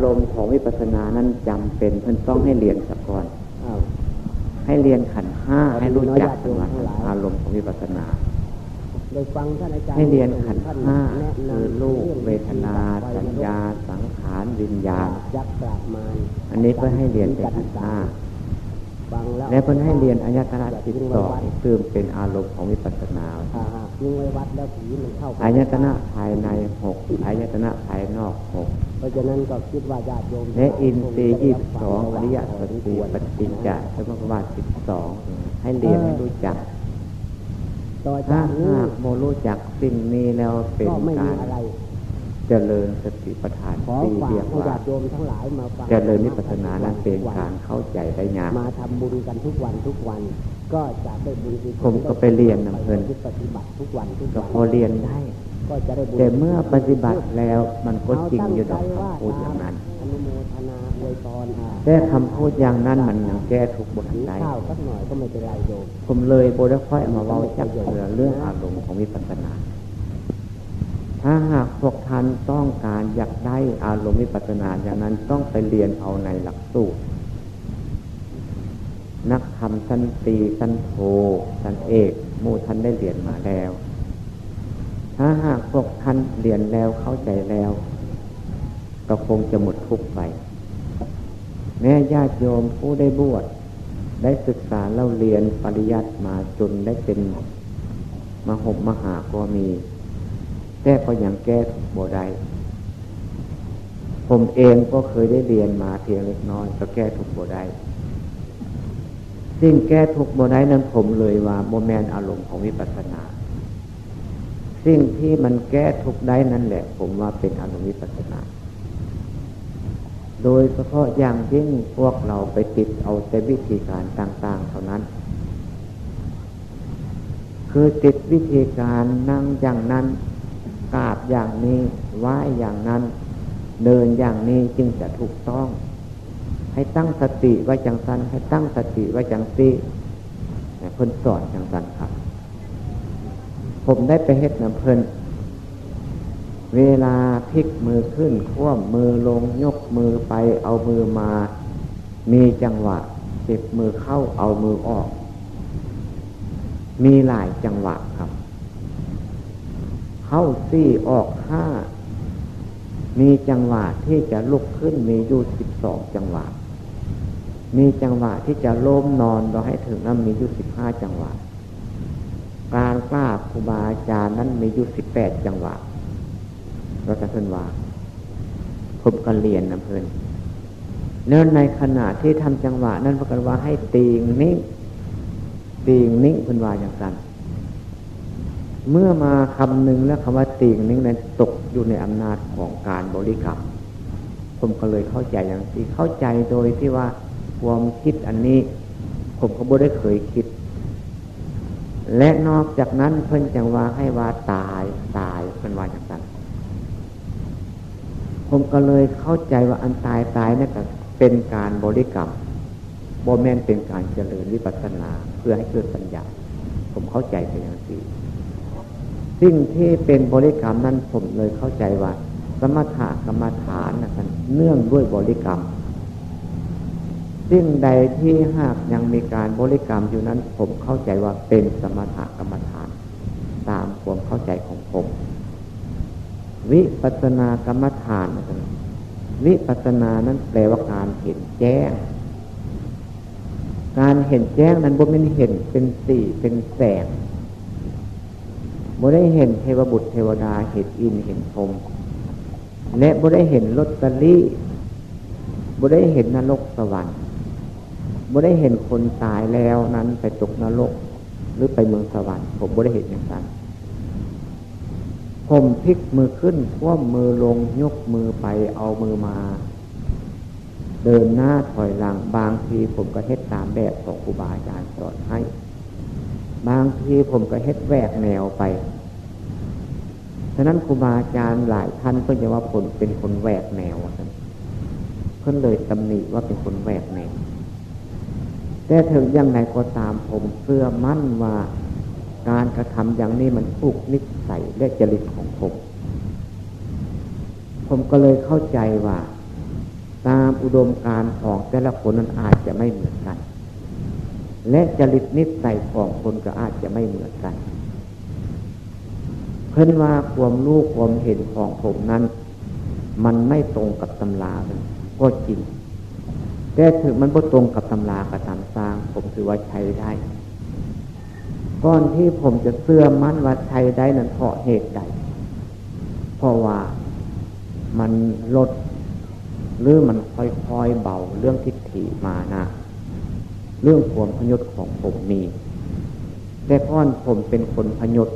ารมณ์ของวิปัสสนานั้นจำเป็นเพิ่นต้องให้เรียนสักก่อนให้เรียนขันห้าให้รู้จักว่าอารมณ์ของวิปัสสนาให้เรียนขันห้าคือรูปเวทนา สัญญา สังขารวิญญาณอันนี้เพื่อให้เรียนเป็นขันห้าและเพื่อให้เรียนอายตนะสิบสองซึ่งเป็นอารมณ์ของวิปัสสนาอายตนะภายในหกอายตนะภายนอกหก เพราะฉะนั้นก็คิดว่าญาติโยมและอินทรีย์ยี่สิบสองอริยสัจสี่ปฏิจจสมุปบาทสิบสองให้เรียนให้รู้จักถ้าหากโมรู้จักสิ่งนี้แล้วเป็นการเจริญสติปัฏฐานสี่เรียกว่าเจริญนิพพานานั้นเป็นการเข้าใจได้ยากมาทำบุญกันทุกวันทุกวัน ก็จะได้บุญผมก็ไปเรียนนำเพลินปฏิบัติทุกวันทุกวันก็พอเรียนได้ แต่เมื่อปฏิบัติแล้วมันก็จริงอยู่ดอกคำพูดอย่างนั้น แต่คำพูดอย่างนั้นมันยังแก้ทุกบทใดผมเลยโบได้ค่อยมาเว้าจักเสือเรื่องอารมณ์ของวิปัสสนา ถ้าหากพวกท่านต้องการอยากได้อารมณ์วิปัสสนาอย่างนั้นต้องไปเรียนเอาในหลักสูตรนักธรรมสันตีสันโทสันเอกมูท่านได้เรียนมาแล้ว ถ้าหากพวกท่านเรียนแล้วเข้าใจแล้ว ก็คงจะหมดทุกข์ไป แม่ญาติโยมผู้ได้บวชได้ศึกษาเล่าเรียนปริยัติมาจนได้เป็นมหมมหาก็มี แต่ก็ยังแก้ทุกโบได้ผมเองก็เคยได้เรียนมาเพียงเล็กน้อย ก็แก้ทุกโบได้สิ่งแก้ทุกโบได้นั้นผมเลยว่าโมแมนอารมณ์ของวิปัสสนา สิ่งที่มันแก้ทุกได้นั่นแหละ ผมว่าเป็นอนุวิปัสนา โดยเฉพาะอย่างยิ่งพวกเราไปติดเอาแต่วิธีการต่าง ๆ เท่านั้น คือติดวิธีการนั่งอย่างนั้นกราบอย่างนี้ไหว้อย่างนั้น เดินอย่างนี้จึงจะถูกต้อง ให้ตั้งสติไว้จังสันให้ตั้งสติไว้จังซีคนสอนจังสันครับ ผมได้ไปเฮ็ดน้ำเพลินเวลาพลิกมือขึ้นคว่ำมือลงยกมือไปเอามือมา มีจังหวะเจ็บมือเข้าเอามือออก มีหลายจังหวะครับ เข้าซี่ออกห้ามีจังหวะที่จะลุกขึ้นมีอยู่สิบสองจังหวะ มีจังหวะที่จะล้มนอนเราให้ถึงนั้นมีอยู่สิบห้าจังหวะ การกล้าครูบาอาจารย์นั้นมีอยู่สิบแปดจังหวะเราจะเพิ่นว่าผมก็เรียนนะเพื่อนเนื่อในขณะที่ทำจังหวะ นั้นพระกันว่าให้ตีงนิ่งตีงนิ่งเพิ่นว่าอย่างนั้นเมื่อมาคำหนึ่งแล้วคำว่าตีงนิ่งนั้นตกอยู่ในอำนาจของการบริกรรมผมก็เลยเข้าใจอย่างที่เข้าใจโดยที่ว่าความคิดอันนี้ ผมก็บ่ได้เคยคิด และนอกจากนั้นเพิ่นจังว่าให้ว่าตายตายเพิ่นว่าอย่างนั้นผมก็เลยเข้าใจว่าอันตายตายนั่นก็เป็นการบริกรรมโบแมนเป็นการเจริญวิปัสสนาเพื่อให้เกิดปัญญา ผมเข้าใจไปอย่างนี้สิ่งที่เป็นบริกรรมนั้นผมเลยเข้าใจว่า สมถะกรรมฐานนะครับเนื่องด้วยบริกรรม สิ่งใดที่หากยังมีการบริกรรมอยู่นั้น ผมเข้าใจว่าเป็นสมถกรรมฐาน ตามความเข้าใจของผม วิปัสนากรรมฐาน วิปัสนานั้นแปลว่าการเห็นแจ้ง การเห็นแจ้งนั้นบ่ไม่เห็นเป็นสีเป็นแสงบ่ได้เห็นเทวบุตรเทวดาเห็นอินเห็นพรมและบ่ได้เห็นลอตเตอรี่บ่ได้เห็นนรกสวรรค์ บ่ได้เห็นคนตายแล้วนั้นไปตกนรก หรือไปเมืองสวรรค์ผมบ่ได้เห็นอย่างนั้นผมพลิกมือขึ้นคว่ำมือลงยกมือไปเอามือมา เดินหน้าถอยหลัง บางทีผมก็เฮ็ดตามแบบของครูบาอาจารย์สอนให้ บางทีผมก็เฮ็ดแวกแนวไปฉะนั้นครูบาอาจารย์หลายท่านก็จะว่าผมเป็นคนแวกแนวเพิ่นเลยตำหนิว่าเป็นคนแวกแนว แต่ถึงยังไงก็ตามผมเชื่อมั่นว่าการกระทำอย่างนี้มันถูกนิสัยและจริตของผม ผมก็เลยเข้าใจว่า ตามอุดมการของแต่ละคนนั้นอาจจะไม่เหมือนกัน และจริตนิสัยของคนก็อาจจะไม่เหมือนกัน เพิ่นว่าความรู้ความเห็นของผมนั้น มันไม่ตรงกับตำราก็จริง แต่ถึงมันบ่ตรงกับตำรากับตามสร้าง ผมถือว่าใช้ได้ ก่อนที่ผมจะเสื่อมั่นว่าใช้ได้นั้นเพราะเหตุใด เพราะว่ามันลดหรือมันค่อยๆเบาเรื่องทิฏฐิมานะเรื่องความพยศของผมมีแต่ก้อนผมเป็นคนพยศ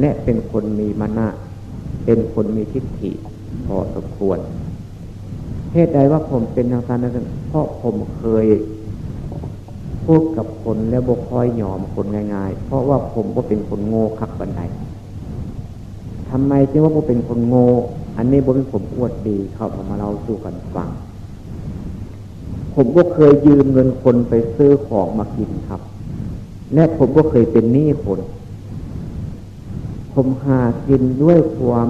และเป็นคนมีมานะเป็นคนมีทิฏฐิพอสมควร เหตุใดว่าผมเป็นอย่างนั้นเพราะผมเคยพูดกับคนแล้วบกคอยยอมคนง่าย ๆ เพราะว่าผมก็เป็นคนโง่ขักบันไดทำไมจึงว่าผมเป็นคนโง่ อันนี้บนผมอวดดีเข้ามาเราสู้กันฟัง ผมก็เคยยืมเงินคนไปซื้อของมากินครับ และผมก็เคยเป็นหนี้คน ผมหากินด้วยความ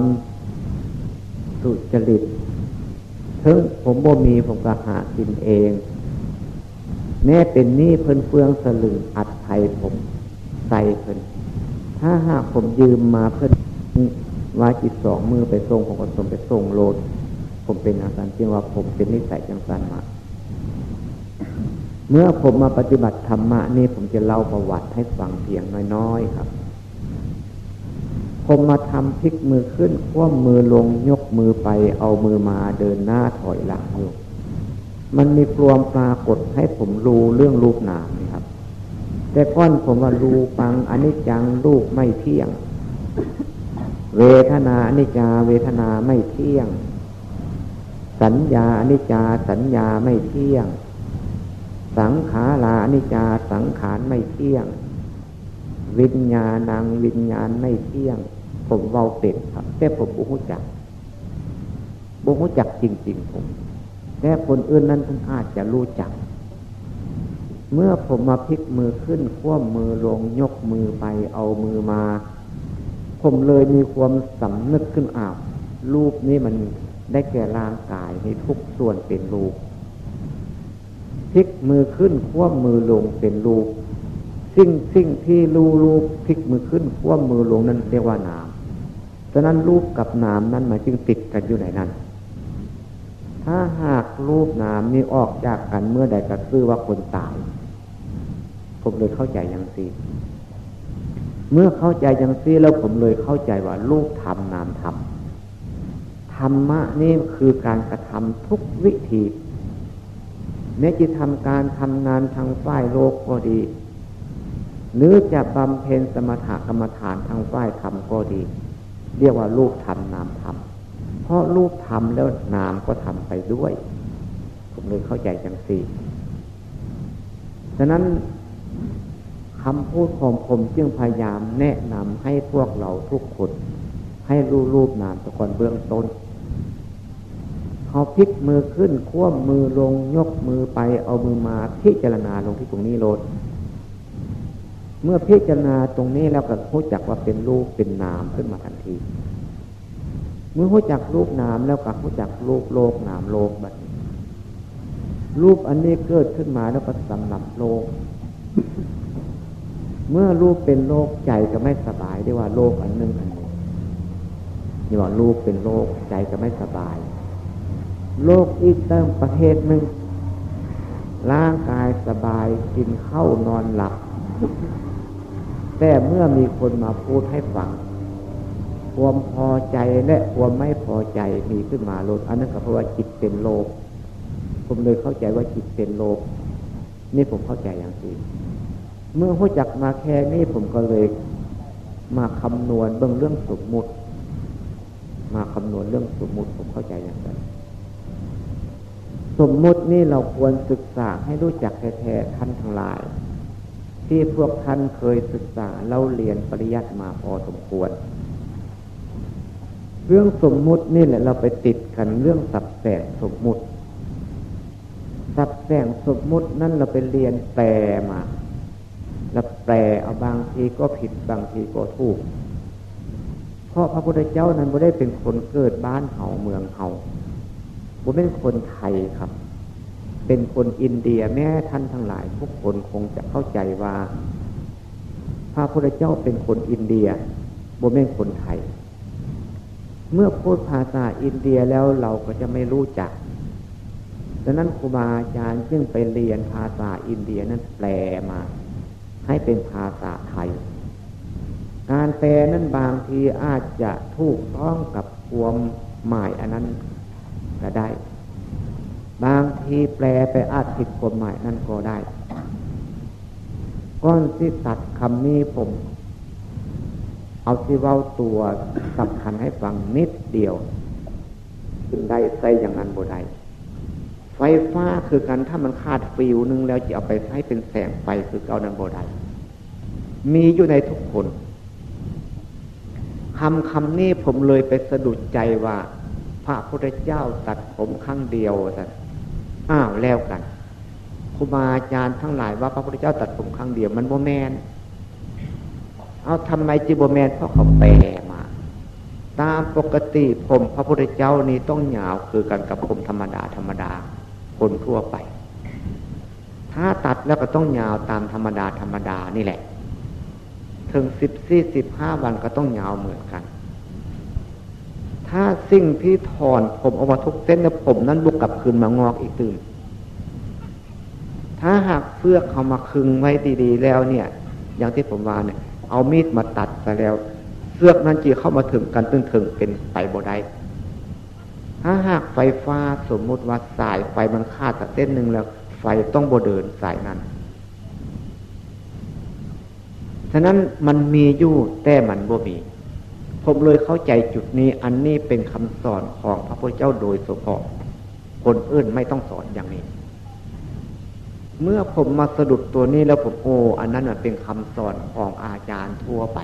สุจริต ถึงผมบ่มีผมก็หากินเอง แม้เป็นหนี้เพิ่นเฟืองสลึงอัดไทยผมใส่เพิ่นถ้าหากผมยืมมาเพิ่นว่าจิตสองมือไปส่งผมก็ส่งไปส่งโลด ผมเป็นอาการเพียงว่าผมเป็นนิสัยจังสันมาเมื่อผมมาปฏิบัติธรรมะนี่ผมจะเล่าประวัติให้ฟังเพียงน้อยๆครับ ผมมาทำพลิกมือขึ้นคว่ำมือลงยกมือไป เอามือมาเดินหน้าถอยหลังอยู่ มันมีปลวมปรากฏให้ผมรู้เรื่องรูปนามนี่ครับ แต่ก้อนผมว่ารูปังอนิจจังรูปไม่เที่ยง เวทนาอนิจจาเวทนาไม่เที่ยง สัญญาอนิจจาสัญญาไม่เที่ยง สังขาราอนิจจาสังขารไม่เที่ยง วิญญาณังวิญญาณไม่เที่ยง ผมเว้าเป็ดครับ แต่ผมบุหุจักบุหุจักจริง ๆ ผม แต่คนอื่นนั้นท่านอาจจะรู้จัก เมื่อผมมาพลิกมือขึ้นคว่ำมือลงยกมือไปเอามือมา ผมเลยมีความสำนึกขึ้นอ้าวรูปนี้มันได้แก่ร่างกายในทุกส่วนเป็นรูปพลิกมือขึ้นคว่ำมือลงเป็นรูปสิ่งสิ่งที่รูรูพลิกมือขึ้นคว่ำมือลงนั้นเรียกว่านามะนั้นรูปกับนามนั้นมาจึงติดกันอยู่ในนั้น ถ้าหากรูปนามนี้ออกจากกันเมื่อใดก็คือว่าคนตาย ผมเลยเข้าใจอย่างซีเมื่อเข้าใจอย่างซีแล้วผมเลยเข้าใจว่ารูปธรรมนามธรรมธรรมะนี่คือการกระทำทุกวิธีแม้จะทำการทำงานทางฝ่ายโลกก็ดี หรือจะบำเพ็ญสมถกรรมฐานทางฝ่ายธรรมก็ดี เรียกว่ารูปธรรมนามธรรมเพราะรูปทำแล้วนามก็ทำไปด้วย ผมเลยเข้าใจจังสี่ฉะนั้นคำพูดของผมจึงพยายามแนะนำให้พวกเราทุกคนให้รู้รูปนามตะกอนเบื้องต้นเขาพลิกมือขึ้นควบมือลงยกมือไปเอามือมาพิจารณาลงที่ตรงนี้โลด เมื่อพิจารณาตรงนี้แล้วก็รู้จักว่าเป็นรูปเป็นนามขึ้นมาทันที เมื่อรู้จักรูปนามแล้วก็รู้จักรูปโลกนามโลกแบัดรูปอันนี้เกิดขึ้นมาแล้วก็สำหรับโลก เมื่อรูปเป็นโลกใจก็ไม่สบายได้ว่าโลกอันหนึ่งอันหนึ่งนี่ว่ารูปเป็นโลกใจก็ไม่สบาย โลกอีกเติมประเภทหนึ่งร่างกายสบายกินข้าวนอนหลับ แต่เมื่อมีคนมาพูดให้ฟัง ความพอใจและความไม่พอใจมีขึ้นมาลดอันนั้นก็เพราะว่าจิตเป็นโลก ผมเลยเข้าใจว่าจิตเป็นโลก นี่ผมเข้าใจอย่างนี้เมื่อรู้จักมาแค่นี้ผมก็เลย มาคำนวณเบื้องเรื่องสมมุติ มาคำนวณเรื่องสมมุติผมเข้าใจอย่างไรสมมุตินี่เราควรศึกษาให้รู้จักแท้ๆท่านทั้งหลาย ที่พวกท่านเคยศึกษาเล่าเรียนปริยัติมาพอสมควร เรื่องสมมุตินี่แหละเราไปติดกันเรื่องสับแสงสมมุติ สับแสงสมมุตินั่นเราไปเรียนแปลมาแล้วแปลเอาบางทีก็ผิดบางทีก็ถูก เพราะพระพุทธเจ้านั้นไม่ได้เป็นคนเกิดบ้านเฮาเมืองเฮาผมเป็นคนไทยครับ เป็นคนอินเดียแม้ท่านทั้งหลายทุกคนคงจะเข้าใจว่า พระพุทธเจ้าเป็นคนอินเดียบ่เป็นคนไทย เมื่อพูดภาษาอินเดียแล้วเราก็จะไม่รู้จักดังนั้นครูบาอาจารย์จึงไปเรียนภาษาอินเดียนั้นแปลมา ให้เป็นภาษาไทย การแปลนั้นบางทีอาจจะถูกต้องกับความหมายอันนั้นก็ได้ บางทีแปลไปอาจผิดความหมายนั้นก็ได้ ก้อนที่ตัดคำนี้ผม เอาที่เว้าตัวสำคัญให้ฟังนิดเดียวขึ้นได้ใส่อย่างนั้นบ่ได้ไฟฟ้าคือกันถ้ามันขาดฟิวนึงแล้วจะเอาไปใช้เป็นแสงไฟคือเกานันโบได้มีอยู่ในทุกคนคำคำนี้ผมเลยไปสะดุดใจว่า พระพุทธเจ้าตัดผมครั้งเดียวสัน อ้าวแล้วกันครูบาอาจารย์ทั้งหลายว่าพระพุทธเจ้าตัดผมครั้งเดียวมันโมแมนเอาทำไมจิโบแมนเพราะเขาแปลมา ตามปกติผมพระพุทธเจ้านี้ต้องหยาวคือกันกับผมธรรมดาธรรมดา คนทั่วไป ถ้าตัดแล้วก็ต้องยาวตามธรรมดาธรรมดานี่แหละ ถึงสิบสี่สิบห้าวันก็ต้องยาวเหมือนกัน ถ้าสิ่งที่ถอนผมออกมาทุกเส้นแล้วผมนั้นบุกกลับคืนมางอกอีกตื่นถ้าหากเฟือกเขามาคึงไว้ดีๆแล้วเนี่ย อย่างที่ผมว่าเนี่ย เอามีดมาตัดไปแล้วเสือกนั้นจีเข้ามาถึงกันตึงถึงเป็นไปบ่ได้ถ้าหากไฟฟ้าสมมุติว่าสายไฟมันขาดสักเส้นหนึ่งแล้ว ไฟต้องโบเดินสายนั้นฉะนั้นมันมีอยู่แต่มันบ่มี ผมเลยเข้าใจจุดนี้อันนี้เป็นคำสอนของพระพุทธเจ้าโดยเฉพาะคนอื่นไม่ต้องสอนอย่างนี้ เมื่อผมมาสะดุดตัวนี้แล้วผมโอ้อันนั้นเป็นคำสอนของอาจารย์ทั่วไป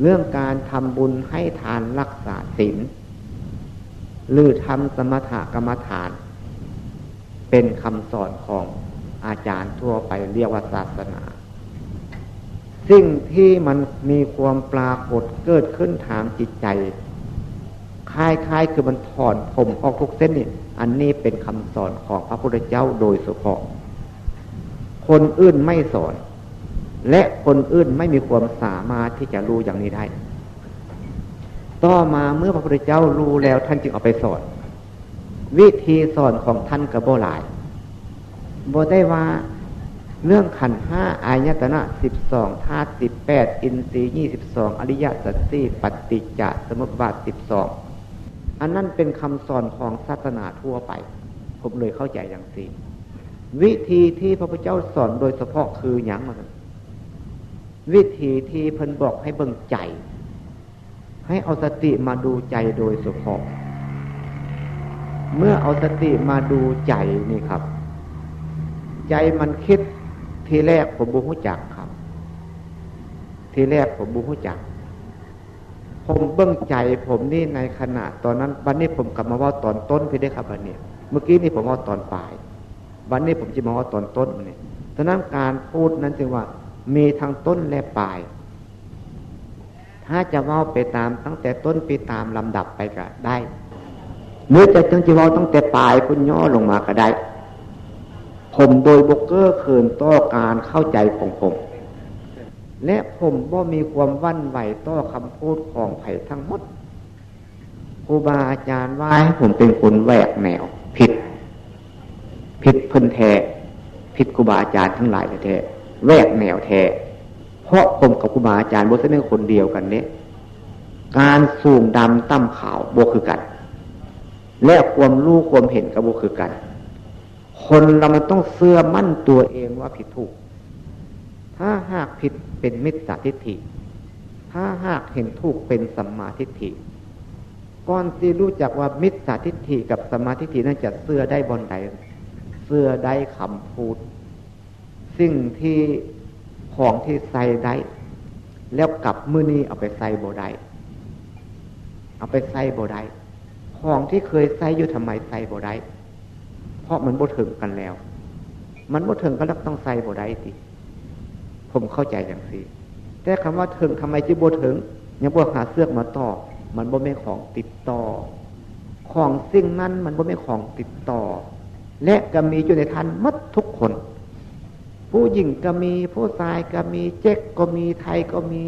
เรื่องการทำบุญให้ทานรักษาศีลหรือทำสมถกรรมฐาน เป็นคำสอนของอาจารย์ทั่วไปเรียกว่าศาสนา สิ่งที่มันมีความปรากฏเกิดขึ้นทางจิตใจ คล้ายๆ คือมันถอนผมออกทุกเส้นนี่อันนี้เป็นคำสอนของพระพุทธเจ้าโดยเฉพาะ คนอื่นไม่สอน และคนอื่นไม่มีความสามารถที่จะรู้อย่างนี้ได้ ต่อมาเมื่อพระพุทธเจ้ารู้แล้วท่านจึงเอาไปสอน วิธีสอนของท่านกับโบหลายโบได้ว่า เรื่องขันห้าอายตนะสิบสองธาตุสิบแปดอินทรีย์ยี่สิบสองอริยสัจสี่ปฏิจจสมุปบาทสิบสองอันนั้นเป็นคำสอนของศาสนาทั่วไป ผมเลยเข้าใจอย่างสี่วิธีที่พระพุทธเจ้าสอนโดยเฉพาะคืออย่างไรวิธีที่เพิ่นบอกให้เบิ่งใจ ให้เอาสติมาดูใจโดยสุขเมื่อเอาสติมาดูใจนี่ครับ ใจมันคิด ทีแรกผมบูฮู้จักครับ ทีแรกผมบูฮู้จัก ผมเบื้องใจผมนี่ในขณะตอนนั้นวันนี้ผมกลับมาว่าตอนต้นพี่ได้ครับวันนี้เมื่อกี้นี่ผมว่าตอนปลาย วันนี้ผมจะมาว่าตอนต้นนี่ฉะนั้นการพูดนั้นจึงว่า มีทั้งต้นและปลาย ถ้าจะว่าไปตามตั้งแต่ต้นไปตามลำดับไปก็ได้หรือจะจังจะว่าตั้งแต่ปลายพุ่นย่อลงมาก็ได้ ผมโดยบกเกอร์เขินต่อการเข้าใจของผม และผมว่มีความวันไหวต่อคำพูดของไผ่ทั้งหมดครูบาอาจารย์ว่าให้ผมเป็นคนแหวกแนว ผิด ผิดเพื้นแท้ผิดครูบาอาจารย์ทั้งหลายแท้แหวกแนวแท้เพราะผมกับครูบาอาจารย์บทเสนคนเดียวกันเนี่ยการสูงดำตั้มขาวบวคือกัน และความรู้ความเห็นกับบวคือกัน คนเรามันต้องเสื่อมั่นตัวเองว่าผิดถูก ถ้าหากผิดเป็นมิจฉาทิฏฐิ ถ้าหากเห็นถูกเป็นสัมมาทิฏฐิก่อนที่รู้จักว่ามิจฉาทิฏฐิกับสัมมาทิฏฐินั้นจะเสื่อได้บนใดเสื่อได้คำพูด สิ่งที่ของที่ใส่ได้ แล้วกลับมือนี้เอาไปใส่โบได้เอาไปใส่โบได้ของที่เคยใส่อยู่ทำไมใส่โบได้ เพราะมันโบถึงกันแล้ว มันโบถึงก็แล้วต้องใส่โบได้สิผมเข้าใจอย่างสิแต่คำว่าถึงทำไมจีโบถึง ยังโบหาเสื้อมาต่อ มันโบไม่ของติดต่อ ของสิ่งนั้นมันบ่ไม่ของติดต่อ และก็มีอยู่ในทันมัดทุกคน ผู้หญิงก็มีผู้ชายก็มีเจ๊กก็มีไทยก็มี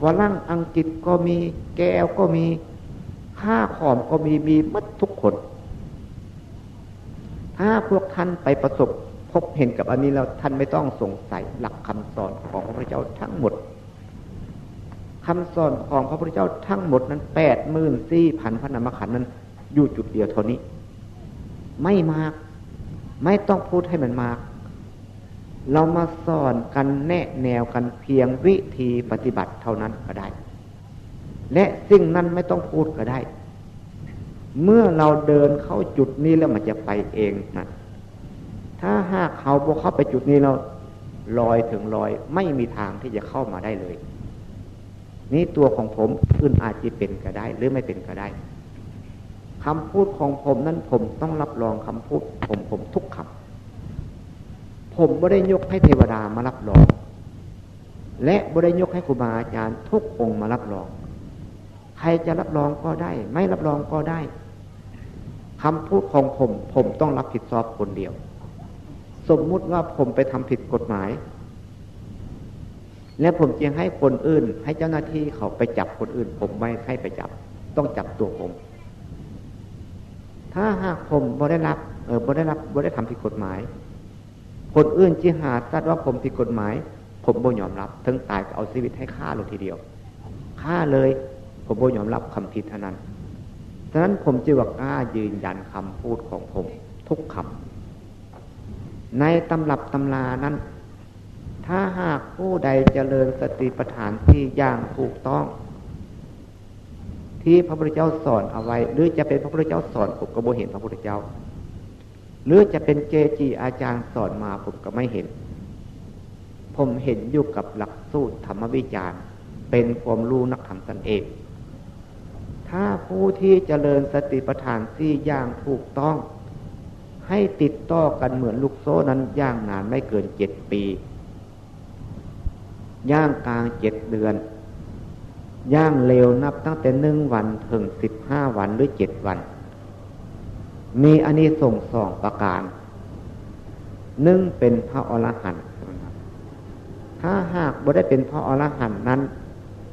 ฝรั่งอังกฤษก็มี แก้วก็มีข้าขอมก็มีมีมัดทุกคน ถ้าพวกท่านไปประสบพบเห็นกับอันนี้แล้วท่านไม่ต้องสงสัยหลักคำสอนของพระพุทธเจ้าทั้งหมดคำสอนของพระพุทธเจ้าทั้งหมดนั้นแปดหมื่นสี่พันพระนามขันนั้น อยู่จุดเดียวเท่านี้ ไม่มาก ไม่ต้องพูดให้มันมาก เรามาสอนกันแนะแนวกันเพียงวิธีปฏิบัติเท่านั้นก็ได้ และสิ่งนั้นไม่ต้องพูดก็ได้ เมื่อเราเดินเข้าจุดนี้แล้วมันจะไปเองนะถ้าหากเขาบอกเข้าไปจุดนี้เราลอยถึงลอยไม่มีทางที่จะเข้ามาได้เลย นี่ตัวของผมอื่นอาจจะเป็นก็ได้ หรือไม่เป็นก็ได้คำพูดของผมนั้นผมต้องรับรองคำพูด ผมผมทุกคำผมไม่ได้ยกให้เทวดามารับรอง และไม่ได้ยกให้ครูบาอาจารย์ทุกองค์มารับรอง ใครจะรับรองก็ได้ ไม่รับรองก็ได้ คำพูดของผม ผมต้องรับผิดชอบคนเดียว สมมุติว่าผมไปทำผิดกฎหมาย และผมจึงให้คนอื่น ให้เจ้าหน้าที่เขาไปจับคนอื่น ผมไม่ให้ไปจับ ต้องจับตัวผม ถ้าหากผมบ่ได้รับเออบ่ได้รับบ่ได้ทำผิดกฎหมาย คนอื่นจีหาสัตว์ว่าผมผิดกฎหมาย ผมบ่ยอมรับถึงตายก็เอาชีวิตให้ฆ่าลงทีเดียวฆ่าเลย ผมบ่ยอมรับคำผิดเท่านั้นะนั้นผมจึงว่ากล้ายืนยันคำพูดของผมทุกคำในตำรับตำรานั้น ถ้าหากผู้ใดเจริญสติปัฏฐานที่อย่างถูกต้อง ที่พระพุทธเจ้าสอนเอาไว้ หรือจะเป็นพระพุทธเจ้าสอนผมก็บ่เห็นพระพุทธเจ้า หรือจะเป็นเจจีอาจารย์สอนมาผมก็ไม่เห็น ผมเห็นอยู่กับหลักสูตรธรรมวิจารณ์เป็นความรู้นักธรรมตนเอง ถ้าผู้ที่เจริญสติปัฏฐานที่อย่างถูกต้อง ให้ติดต่อกันเหมือนลูกโซ่นั้นย่างนานไม่เกินเจ็ดปี ย่างกลางเจ็ดเดือน ย่างเร็วนับตั้งแต่หนึ่งวันถึงสิบห้าวันหรือเจ็ดวัน มีอันนี้ส่งสองประการหนึ่งเป็นพระอรหันต์ถ้าหากบ่ได้เป็นพระอรหันต์นั้น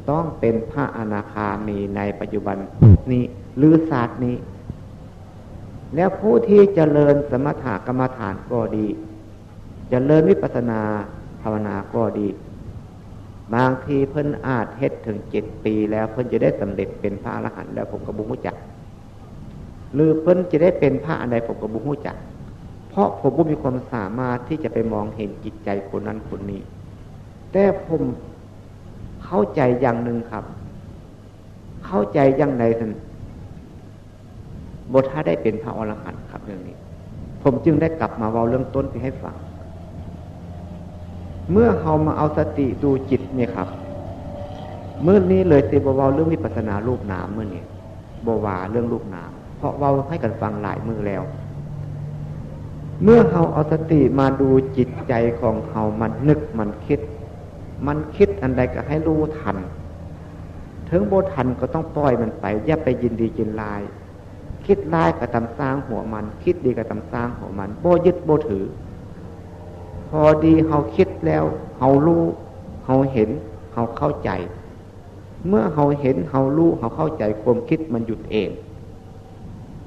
ต้องเป็นพระอนาคามีในปัจจุบันนี้หรือศาสตร์นี้ แล้วผู้ที่จเจริญสมถกรรมฐานก็ดีจเจริญวิปัสนาภาวนาก็ดี บางทีเพิ่นอาจเฮ็ดถึงเจ็ดปีแล้วเพิ่นจะได้สำเร็จเป็นพระอรหันต์แล้วผมก็บุญหูจัก หรือเพิ่นจะได้เป็นพระอะไรผมก็บุญหูจัก เพราะผมก็มีความสามารถที่จะไปมองเห็นจิตใจคนนั้นคนนี้ แต่ผม เข้าใจอย่างหนึ่งครับ เข้าใจอย่างใดท่านบทถ้าได้เป็นพระอรหันต์ครับเรื่องนี้ ผมจึงได้กลับมาเว้าเรื่องต้นไปให้ฟัง เมื่อเรามาเอาสติดูจิตเนี่ยครับเมื่อนี้เลยเตบวาเรื่องวิปัสนารูปนามเมื่อนี้บวาเรื่องรูปนามเพราะว่าให้กันฟังหลายมือแล้ว เมื่อเราเอาสติมาดูจิตใจของเรามันนึกมันคิด มันคิดอันใดก็ให้รู้ทัน ถึงโบทันก็ต้องปล่อยมันไป อย่าไปยินดียินลาย คิดลายก็ตำสร้างหัวมัน คิดดีก็ตำสร้างหัวมัน โบยึดโบถือ พอดีเขาคิดแล้วเขารู้เขาเห็นเขาเข้าใจ เมื่อเขาเห็นเขารู้เขาเข้าใจความคิดมันหยุดเอง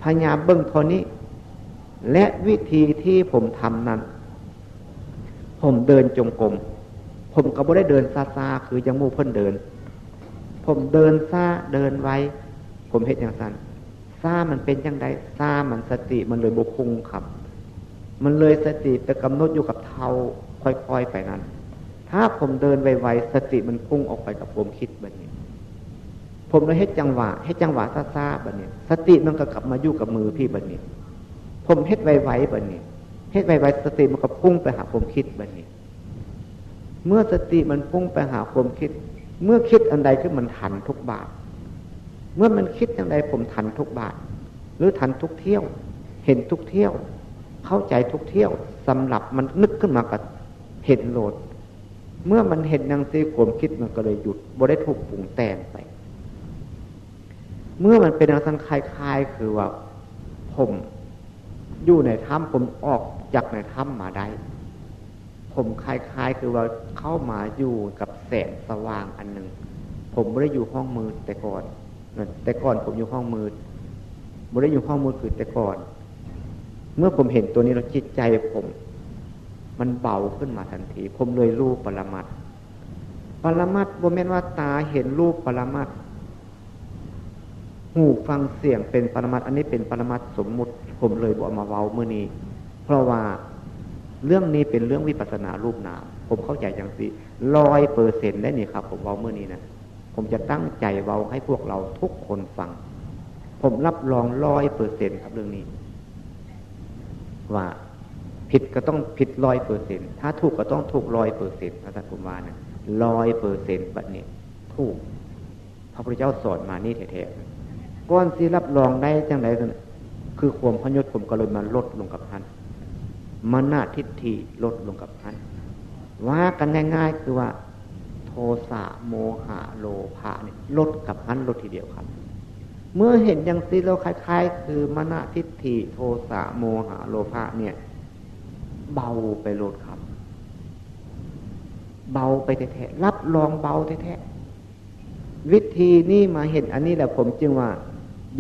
พยาเบิ้งทอนี้ และวิธีที่ผมทำนั้น ผมเดินจงกรม ผมก็บ่ได้เดินซาซาคือยังมู่เพิ่นเดิน ผมเดินซาเดินไว้ ผมเห็นอย่างสั้นซามันเป็นยังไงซามันสติมันเลยบุคุงครับ มันเลยสติไปกำหนดอยู่กับเท้าค่อยๆไปนั้น ถ้าผมเดินไวๆสติมันพุ่งออกไปกับผมคิดแบบนี้ ผมเลยให้จังหวะให้จังหวะซาๆแบบนี้ สติมันก็กลับมาอยู่กับมือพี่แบบนี้ ผมเฮ็ดไวๆแบบนี้เฮ็ดไวๆสติมันก็พุ่งไปหาผมคิดแบบนี้ เมื่อสติมันพุ่งไปหาผมคิด เมื่อคิดอันใดขึ้นมันทันทุกบาท เมื่อมันคิดอย่างใดผมทันทุกบาท หรือทันทุกเที่ยว เห็นทุกเที่ยว เข้าใจทุกเที่ยวสำหรับมันนึกขึ้นมากับเห็นโหลด เมื่อมันเห็นนางซีขวมคิดมันก็เลยหยุดบ่ได้ถูกปรุงแต่งไป เมื่อมันเป็นสังคล้ายๆคือว่าผมอยู่ในถ้ำผมออกจากในถ้ำมาได้ ผมคล้ายๆ คือว่าเข้ามาอยู่กับแสงสว่างอันหนึ่งผมไม่ได้อยู่ห้องมืดแต่ก่อนแต่ก่อนผมอยู่ห้องมืดไม่ได้อยู่ห้องมืดคือแต่ก่อน เมื่อผมเห็นตัวนี้แล้วจิตใจผม มันเบาขึ้นมาทันที ผมเลยรู้ปรมัตปรมัตบ่แมนว่าตาเห็นรูปปรมัตหูฟังเสียงเป็นปรมัตอันนี้เป็นปรมัตสมมุติ ผมเลยบอกมาเว้าเมื่อนี้ เพราะว่า เรื่องนี้เป็นเรื่องวิปัสนารูปนาม ผมเข้าใจอย่างสิร้อยเปอร์เซ็นได้นี่ครับ ผมเว้าเมื่อนี้นะผมจะตั้งใจเว้าให้พวกเราทุกคนฟัง ผมรับรองร้อยเปอร์เซ็นต์ครับเรื่องนี้ ว่าผิดก็ต้องผิดร้อยเปอร์เซ็นต์ถ้าถูกก็ต้องถูกร้อยเปอร์เซ็นต์นะท่านคุณว่านะร้อยเปอร์เซ็นต์แบบนี้ถูกพระพุทธเจ้าสอนมานี่แท้ๆก้อนสิรับรองได้จังไรกันคือความพยศผมก็เลยมาลดลงกับท่าน มานาทิฏฐิลดลงกับท่านว่ากันง่ายๆคือว่า โทสะโมหะโลภะเนี่ยลดกับท่านลดทีเดียวครับ เมื่อเห็นอย่างซีเราคล้าย ๆ คือมณทิฏฐิโทสะโมหะโลภะเนี่ย เบาไปลดครับ เบาไปแท้ๆรับรองเบาแท้ๆวิธีนี้มาเห็นอันนี้แหละผมจึงว่า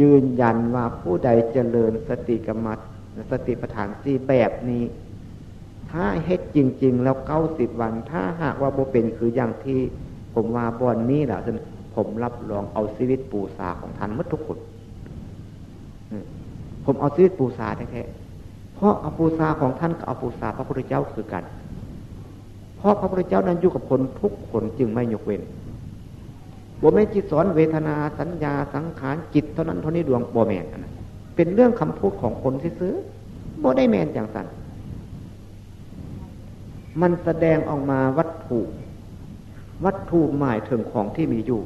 ยืนยันว่าผู้ใดเจริญสติกรรม สติปัฏฐานสี่แบบนี้ ถ้าเฮ็ดจริง ๆ แล้วเก้าสิบวัน ถ้าหากว่าโบเป็นคืออย่างที่ผมว่าบอนนี้แหละผมรับรองเอาชีวิตปูสาของท่านมัดทุกคนผมเอาชีวิตปูสาแท้ๆเพราะเอาปูสาของท่านกับเอาปูสาพระพุทธเจ้าคือกัน เพราะพระพุทธเจ้านั้นอยู่กับคนทุกคนจึงไม่ยกเว้นบ่แม่จิตสอนเวทนาสัญญาสังขารจิตเท่านั้นเท่านี้ดวงบ่แมนนะ เป็นเรื่องคำพูดของคนซื้อบ่ได้แมนอย่างสันมันแสดงออกมาวัตถุ วัตถุหมายถึงของที่มีอยู่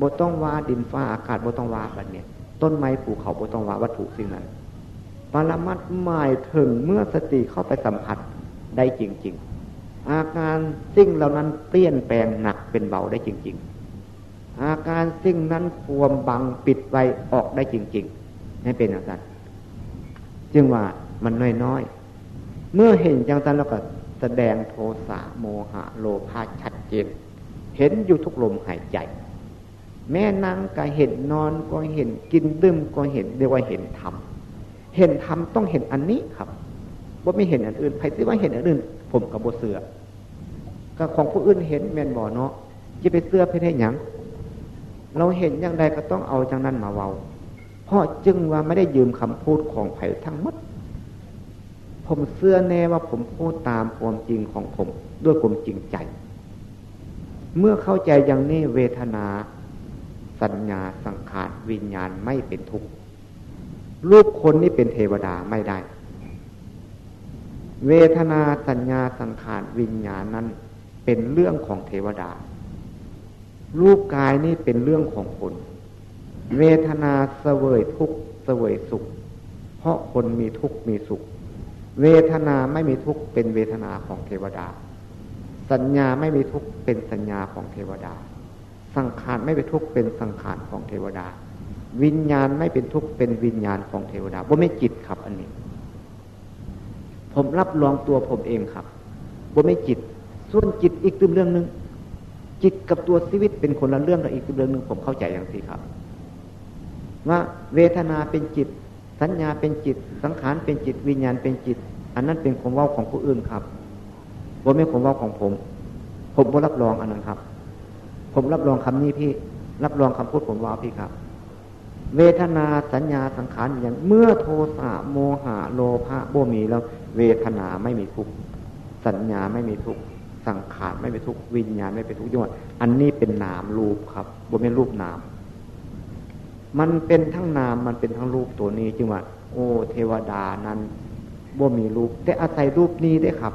บ่ต้องว่าดินฟ้าอากาศบ่ต้องว่าแบบนี้ต้นไม้ภูเขาบ่ต้องว่าวัตถุสิ่งนั้นปรมัตหมายถึงเมื่อสติเข้าไปสัมผัสได้จริง ๆ อาการสิ่งเหล่านั้นเปลี่ยนแปลงหนักเป็นเบาได้จริง ๆ อาการสิ่งนั้นควมบังปิดไว้ออกได้จริง ๆ ให้เป็นอางนั้นจึงว่ามันน้อยๆเมื่อเห็นอย่างนั้นแล้วก็แสดงโทสะโมหะ โลภะชัดเจน เห็นอยู่ทุกลมหายใจ แม่นั่งก็เห็นนอนก็เห็นกินดื่มก็เห็นเรียกว่าเห็นธรรมเห็นธรรมต้องเห็นอันนี้ครับว่าไม่เห็นอันอื่นใครที่ว่าเห็นอันอื่น ผมกับโบเสือก็ของผู้อื่นเห็นแมนบ่อเนาะจะไปเสื้อไปได้หยังเราเห็นอย่างใดก็ต้องเอาจังนั้นมาเว้า พราะจึงว่าไม่ได้ยืมคำพูดของไผ่ทั้งหมด ผมเสื้อแน่ว่าผมพูดตามความจริงของผม ด้วยความจริงใจ เมื่อเข้าใจอย่างนี้เวทนา สัญญาสังขารวิญญาณไม่เป็นทุกข์รูปคนนี้เป็นเทวดาไม่ได้ เวทนาสัญญาสังขารวิญญาณนั้นเป็นเรื่องของเทวดา รูปกายนี่เป็นเรื่องของคน เวทนาเสวยทุกข์เสวยสุข เพราะคนมีทุกข์มีสุข เวทนาไม่มีทุกข์เป็นเวทนาของเทวดา สัญญาไม่มีทุกข์เป็นสัญญาของเทวดา สังขารไม่เป็นทุกข์เป็นสังขารของเทวดา วิญญาณไม่เป็นทุกข์เป็นวิญญาณของเทวดาว่าไม่จิตครับอันนี้ ผมรับรองตัวผมเองครับบ่ไม่จิต ส่วนจิตอีกตึมเรื่องหนึ่งจิตกับตัวชีวิตเป็นคนละเรื่องกันอีกตึมเรื่องหนึ่งผมเข้าใจอย่างที่ครับ ว่าเวทนาเป็นจิต สัญญาเป็นจิต สังขารเป็นจิต วิญญาณเป็นจิต อันนั้นเป็นความว่าของผู้อื่นครับบ่ไม่ความว่าของผม ผมบ่รับรองอันนั้นครับ ผมรับรองคำนี้พี่ รับรองคำพูดผมว่าพี่ครับ เวทนาสัญญาสังขารอย่างเมื่อโทสะโมหะโลภะบ่มีแล้ว เวทนาไม่มีทุกสัญญาไม่มีทุกสังขารไม่มีทุกวิญญาณไม่เป็นทุกอย่างอันนี้เป็นนามรูปครับบ่เป็นรูปนาม มันเป็นทั้งนามมันเป็นทั้งรูปตัวนี้จึงว่า โอ้เทวดานั้นบ่มีรูป แต่อาศัยรูปนี้ได้ครับ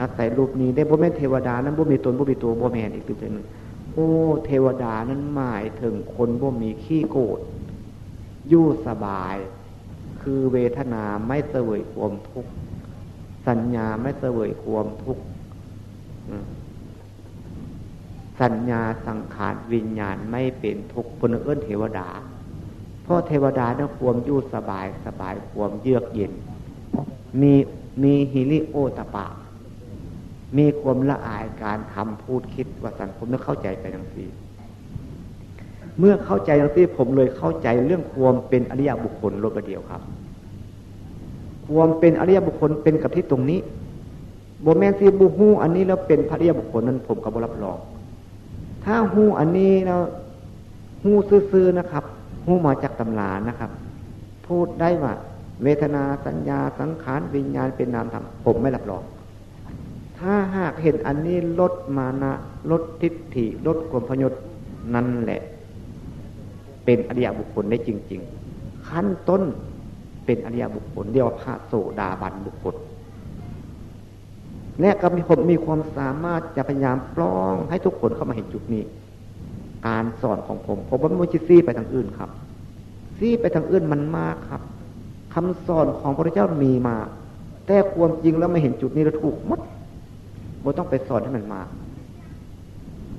อาศัยรูปนี้ได้บ่แม่เทวดานั้นบ่มีตนบ่มีตัวบ่แม่นอีกตัวหนึ่งโอ้เทวดานั้นหมายถึงคนบ่มีขี้โกรธยู่สบาย คือเวทนาไม่เสวยความทุกข์สัญญาไม่เสวยความทุกข์ สัญญาสังขารวิญญาณไม่เป็นทุกข์ปนเอื้นเทวดา เพราะเทวดาเนี่ยความยู่สบายสบายความเยือกเย็น มีมีฮิริโอตปะ มีความละอายการทำพูดคิดว่าสังคมต้องเข้าใจไปทังสี่เมื่อเข้าใจทั้งสี่ผมเลยเข้าใจเรื่องความเป็นอริยบุคคลลดประเดียวครับ ความเป็นอริยบุคคลเป็นกับที่ตรงนี้โบแมนซีบูฮูอันนี้แล้วเป็นพระอริยบุคคลนั้นผมก็บรับรอง ถ้าฮูอันนี้แล้วฮูซื่อๆนะครับฮูมาจากตำรานะครับ พูดได้ว่าเวทนาสัญญาสังขารวิญญาณเป็นนามธรรมผมไม่รับรอง ถ้าหากเห็นอันนี้ลดมานะลดทิฏฐิลดความพยศนั่นแหละ เป็นอริยบุคคลได้จริง ๆ ขั้นต้นเป็นอริยบุคคลเรียกว่าพระโสดาบันบุคคล และก็มีผมมีความสามารถจะพยายามปล้องให้ทุกคนเข้ามาเห็นจุดนี้ การสอนของผม ผมว่าม่ใช่ซีไปทางอื่นครับ ซีไปทางอื่นมันมากครับคำสอนของพระเจ้ามีมา แต่ความจริงแล้วไม่เห็นจุดนี้แล้วถูกมดโมต้องไปสอนให้มันมา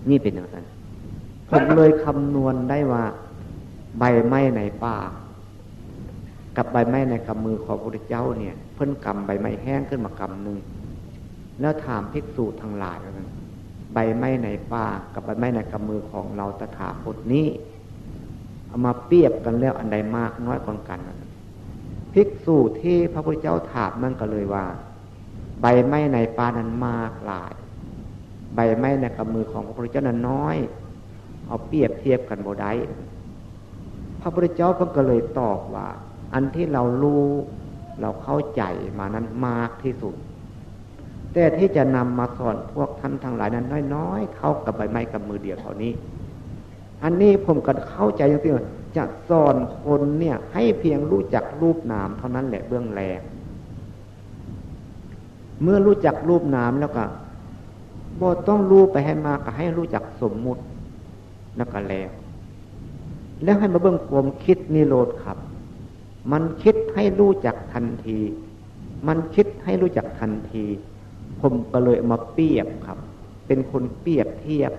นี่เป็นอย่างนั้นผมเลยคำนวณได้ว่า ใบไม้ในป่ากับใบไม้ในกำมือของพระเจ้าเนี่ย เพิ่นกำใบไม้แห้งขึ้นมากำหนึ่ง แล้วถามภิกษุทั้งหลายว่าใบไม้ในป่ากับใบไม้ในกำมือของเราตถาคตนี้เอามาเปรียบกันแล้วอันใดมากน้อยกว่ากันภิกษุที่พระพุทธเจ้าถามนั่นก็เลยว่า ใบไม้ในป่านั้นมากหลาย ใบไม้ในกำมือของพระพุทธเจ้านั้นน้อย เอาเปรียบเทียบกันโบได้พระพุทธเจ้าก็เลยตอบว่า อันที่เรารู้เราเข้าใจมานั้นมากที่สุด แต่ที่จะนำมาสอนพวกท่านทั้งหลายนั้น น้อยๆเท่ากับใบไม้กับมือเดียวเท่านี้ อันนี้ผมก็เข้าใจจริงๆจะสอนคนเนี่ย ให้เพียงรู้จักรูปนามเท่านั้นแหละเบื้องแรกเมื่อรู้จักรูปนามแล้วก็บอต้องรู้ไปให้มากก็ให้รู้จักสมมุติแล้วก็แล้ว แล้วให้มาเบื้องความคิดนิโรธครับ มันคิดให้รู้จักทันที มันคิดให้รู้จักทันที ผมก็เลยมาเปรียบครับ เป็นคนเปรียบเทียบ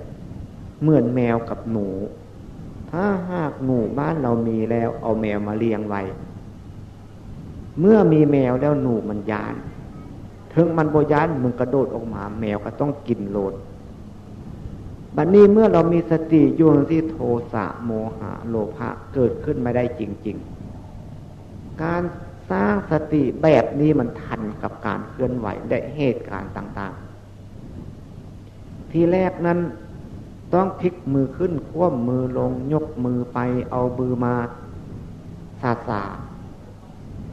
เหมือนแมวกับหนู ถ้าหากหนูบ้านเรามีแล้ว เอาแมวมาเลี้ยงไว้ เมื่อมีแมวแล้วหนูมันยานถึงมันโบยานมันกระโดดออกมา แมวก็ต้องกินโลดบัดนนี้เมื่อเรามีสติยู่ที่โทสะโมหะ โลภะเกิดขึ้นไม่ได้จริง ๆ การ สร้างสติแบบนี้มันทันกับการเคลื่อนไหวและเหตุการณ์ต่างๆ ทีแรกนั้นต้องพลิกมือขึ้นคว่ำมือลงยกมือไปเอามือมาสาสา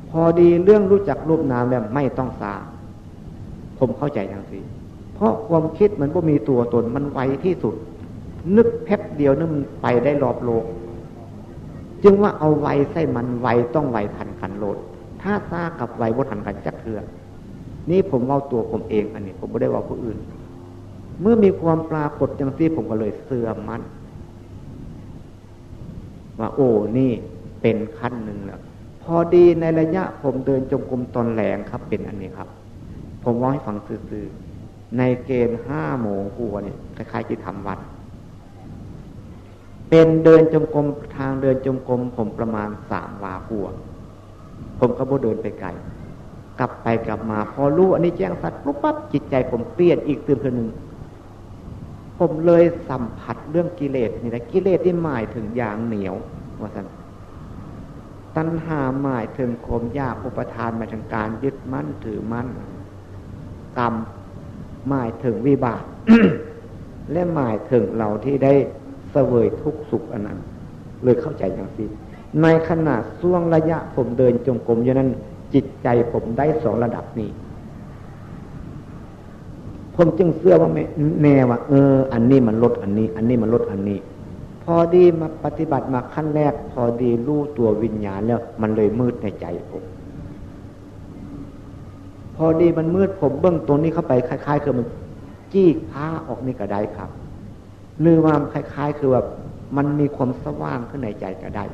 พอดีเรื่องรู้จักรูปนามแล้วไม่ต้องสา ผมเข้าใจอย่างสิเพราะความคิดมันก็มีตัวตนมันไวที่สุด นึกแป๊บเดียวนึกมันไปได้รอบโลก จึงว่าเอาไวใส่มันไวต้องไวทันขันโลด ถ้าซากับไวบทันกันจักเถื่อนี่ผมเล่าตัวผมเอง อันนี้ ผมไม่ได้ว่าผู้อื่น เมื่อมีความปรากฏอย่างที่ผมก็เลยเสื่อมมันว่าโอ้นี่เป็นขั้นหนึ่งแล้วพอดีในระยะ ผมเดินจงกรมตอนแหลงครับ เป็นอันนี้ครับ ผมว่าให้ฟังซื่อๆในเกณฑ์ห้าโมงกัวเนี่ยคล้ายๆที่ทำวัดเป็นเดินจงกรมทางเดินจงกรมผมประมาณสามวากัว ผมก็บ่เดินไปไกลกลับไปกลับมา พอรู้อันนี้แจ้งสัตว์ปุ๊บปั๊บจิตใจผมเปลี่ยนอีกตื่นคืนหนึ่งผมเลยสัมผัสเรื่องกิเลสนี่แหละกิเลสที่หมายถึงอย่างเหนียวว่าสันตัณหาหมายถึงคมยากอุปทานหมายถึงการยึดมั่นถือมั่นกรรมหมายถึงวิบากและหมายถึงเราที่ได้เสวยทุกสุขอันนั้นเลยเข้าใจอย่างนี้ ในขณะช่วงระยะผมเดินจงกรมอยู่นั้น จิตใจผมได้สองระดับนี้ ผมจึงเชื่อว่าแน่ว่า เออ อันนี้มันลดอันนี้ อันนี้มันลดอันนี้ พอดีมาปฏิบัติมาขั้นแรก พอดีรู้ตัววิญญาณแล้ว มันเลยมืดในใจผมพอดีมันมืดผมเบื้องตรงนี้เข้าไปคล้ายๆ คือมันจี้ผ้าออกนี่ก็ได้ครับหรือว่าคล้าย ๆ คือแบบมันมีความสว่างขึ้นในใจก็ได้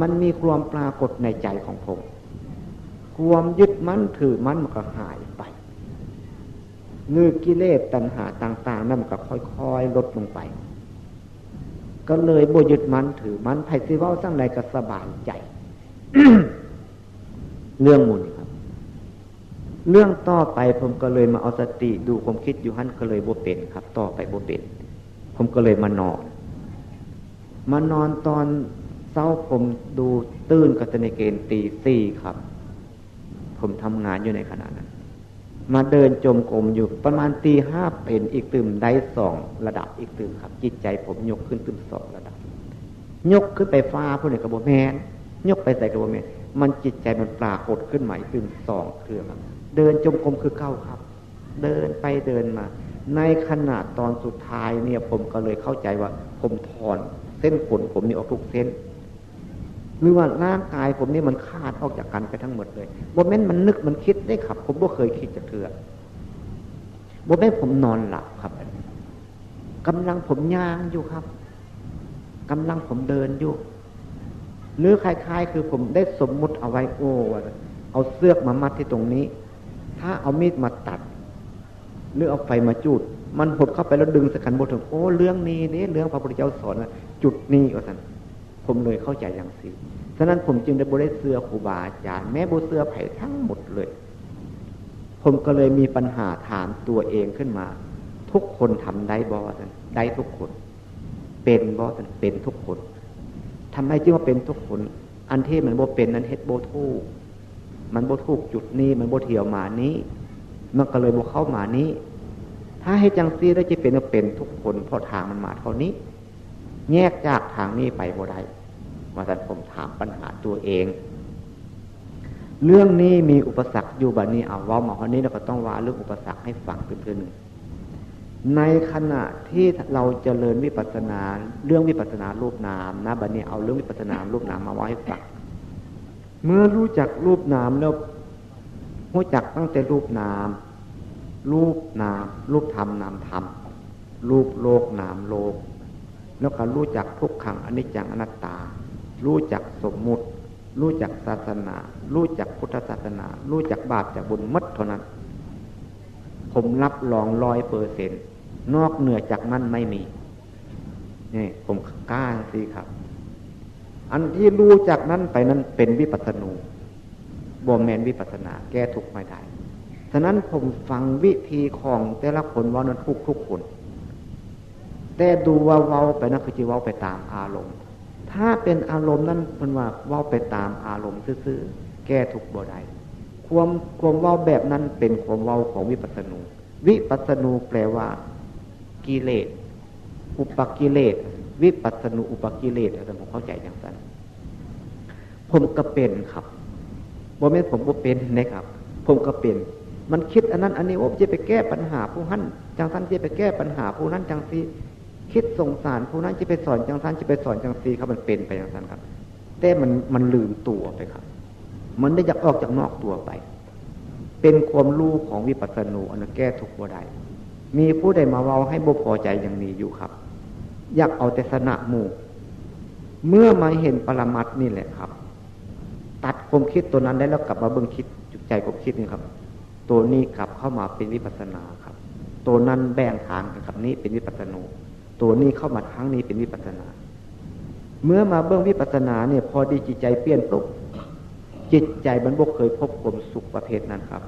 มันมีความปรากฏในใจของผม ความยึดมั่นถือมั่นมันก็หายไปเงือกิเลสตัณหาต่าง ๆ นั่นมันก็ค่อยๆลดลงไป ก็เลยโบยึดมั่นถือมั่นไผ่ซิว่าสร้างใดก็สบายใจ เรื่องมุนครับ เรื่องต่อไปผมก็เลยมาเอาสติดูความคิดอยู่หันก็เลยโบเป็นครับ ต่อไปโบเป็น ผมก็เลยมานอน มานอนตอน เศร้าผมดูตื่นกับในเกณฑ์ตีสี่ครับ ผมทำงานอยู่ในขณะนั้น มาเดินจมกลมอยู่ประมาณตีห้าเป็นอีกตื่มได้สองระดับอีกตื่มครับ จิตใจผมยกขึ้นตื่มสองระดับ ยกขึ้นไปฟ้าผู้หนึ่งกระโบแมนยกไปใส่กระโบแมนมันจิตใจมันปรากฏขึ้นใหม่ตื่มสองเครื่องเดินจมกลมคือเก้าครับ เดินไปเดินมา ในขณะตอนสุดท้ายเนี่ยผมก็เลยเข้าใจว่า ผมถอนเส้นขนผมนี่ออกทุกเส้น หรือว่าร่างกายผมนี่มันขาดออกจากกันไปทั้งหมดเลยโมเมนต์มันนึกมันคิดได้ครับ ผมก็เคยคิดจะเธอโมเมนต์ผมนอนหลับครับกำลังผมย่างอยู่ครับกำลังผมเดินอยู่ หรือคล้ายๆ คือผมได้สมมุติเอาไว้โอ้เอาเสือกมามัดที่ตรงนี้ ถ้าเอามีดมาตัด หรือเอาไฟมาจุด มันหดเข้าไปแล้วดึงสกันบทถึงโอ้ เรื่องนี้นี่เรื่องพระพุทธเจ้าสอนจุดนี้ก็สัน ผมเลยเข้าใจอย่างสิฉะนั้นผมจึงได้บริเสือครูบาอาจารย์แม้บเสือไผ่ทั้งหมดเลย ผมก็เลยมีปัญหาถามตัวเองขึ้นมา ทุกคนทำได้บอสันได้ทุกคน เป็นบอสันเป็นทุกคนทำไมจึงว่าเป็นทุกคน อันที่มันโบเป็นนั้นเฮ็ดโบทูกมันโบทูกจุดนี้มันโบเที่ยวมานี้ มันก็เลยโบเข้ามานี้ถ้าให้จังซีได้จะเป็นก็เป็นทุกคนเพราะทางมันมาเท่านี้ แยกจากทางนี้ไปบ่ได้ มาสันผมถามปัญหาตัวเอง เรื่องนี้มีอุปสรรคอยู่บัดนี้เอาว่ามาวันนี้เราก็ต้องว่าเรื่องอุปสรรคให้ฟังเพื่อนในขณะที่เราจเจริญวิปัสสนาเรื่องวิปัสสนารูปนามนะบัดนี้เอาเรื่องวิปัสสนารูปนามมาว่าให้ฟังเมื่อรู้จักรูปนามแล้วรู้จักตั้งแต่รูปนาม รูปนาม รูปธรรมนามธรรม รูปโลกนามโลก แล้วก็รู้จักทุกขังอนิจจังอนัตตา รู้จักสมมุติ รู้จักศาสนา รู้จักพุทธศาสนา รู้จักบาปจากบุญมัดเท่านั้น ผมรับรองร้อยเปอร์เซ็นนอกเหนือจากนั้นไม่มีนี่ผมกล้าสิครับ อันที่รู้จากนั้นไปนั้นเป็นวิปัสสนูบอมแมนวิปัสนา แก้ทุกไม่ได้ ฉะนั้นผมฟังวิธีของแต่ละคนว่านั้นทุกทุกคน แต่ดูว่าเว้าไปนั่นคือจีเว้าไปตามอารมณ์ ถ้าเป็นอารมณ์นั้นมันว่าว้าไปตามอารมณ์ซื่อๆแก้ทุกบ่ได้ความความว้าแบบนั้นเป็นความว้าของวิปัสสนู วิปัสสนูแปลว่า กิเลสอุปกิเลสวิปัสสนูอุปกิเลสอะไรผมเข้าใจอย่างนั้นผมก็เป็นครับบ่แม่นผมบ่เป็นนะครับ ผมก็เป็น มันคิดอันนั้น อันนี้โอ้จะไปแก้ปัญหาผู้นั้นจังท่านจะไปแก้ปัญหาผู้นั้นจังซี คิดสงสารผู้นั้นจะไปสอนจังสันจะไปสอนจังซีครับมันเป็นไปอย่างนั้นครับ แต่มันมันลืมตัวไปครับ มันได้อยากออกจากนอกตัวไป เป็นความรู้ของวิปัสสนูอันแก้ทุกข์บ่ได้มีผู้ใดมาเว้าให้บุพอใจอย่างนี้อยู่ครับ อยากเอาแต่สนะหมู่ เมื่อมาเห็นปรมัตนี่แหละครับ ตัดความคิดตัวนั้นได้แล้วกลับมาเบิ่งคิดจุดใจความคิดนี่ครับ ตัวนี้กลับเข้ามาเป็นวิปัสนาครับ ตัวนั้นแบ่งทางกันครับนี้เป็นวิปัสสนู ตัวนี้เข้ามาครั้งนี้เป็นวิปัสนา เมื่อมาเบื้องวิปัสนาเนี่ย พอดีจิตใจเปลี่ยนปุ๊บจิตใจมันบกเคยพบความสุขประเภทนั้นครับ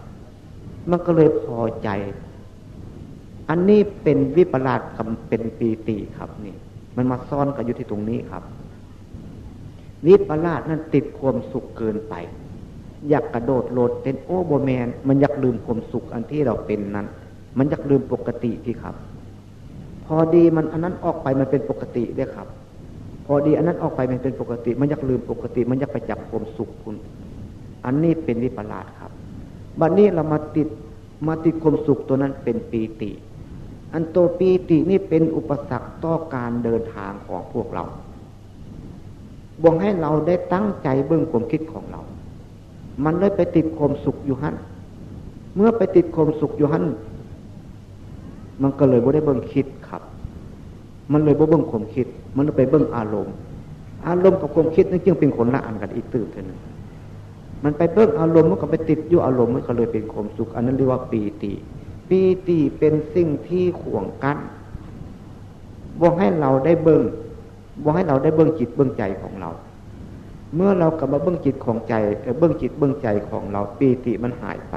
มันก็เลยพอใจ อันนี้เป็นวิปลาสกับเป็นปีติครับนี่ มันมาซ่อนกันอยู่ที่ตรงนี้ครับ วิปลาสนั้นติดความสุขเกินไป อยากกระโดดโลดเป็นโอโบแมน มันอยากลืมความสุขอันที่เราเป็นนั้น มันอยากลืมปกติที่ครับ พอดีมันอันนั้นออกไปมันเป็นปกติได้ครับ พอดีอันนั้นออกไปมันเป็นปกติ มันอยากลืมปกติ มันอยากไปจับความสุขคุณ อันนี้เป็นวิปลาสครับบัดนนี้เรามาติดมาติดความสุขตัวนั้นเป็นปีติ อันตัวปีตินี่เป็นอุปสรรคต่อการเดินทางของพวกเราบอกให้เราได้ตั้งใจเบื้องความคิดของเรา มันเลยไปติดความสุขอยู่หันเมื่อไปติดความสุขอยู่หัน มันก็เลยบ่ได้เบิ่งคิดครับ มันเลยบ่เบิ่งความคิด มันไปเบิ่งอารมณ์ อารมณ์กับความคิดนั่นจึงเป็นคนละอันกันอีกตื่นเท่านั้นมันไปเบิ่งอารมณ์มันก็ไปติดอยู่อารมณ์มันก็เลยเป็นความสุข อันนั้นเรียกว่าปีติปีติเป็นสิ่งที่ข่วงกันบอกให้เราได้เบิ่งบอกให้เราได้เบื้งจิตเบื้งใจของเรา เมื่อเรากลับมาเบื้งจิตของใจเบื้งจิตเบื้งใจของเราปีติมันหายไป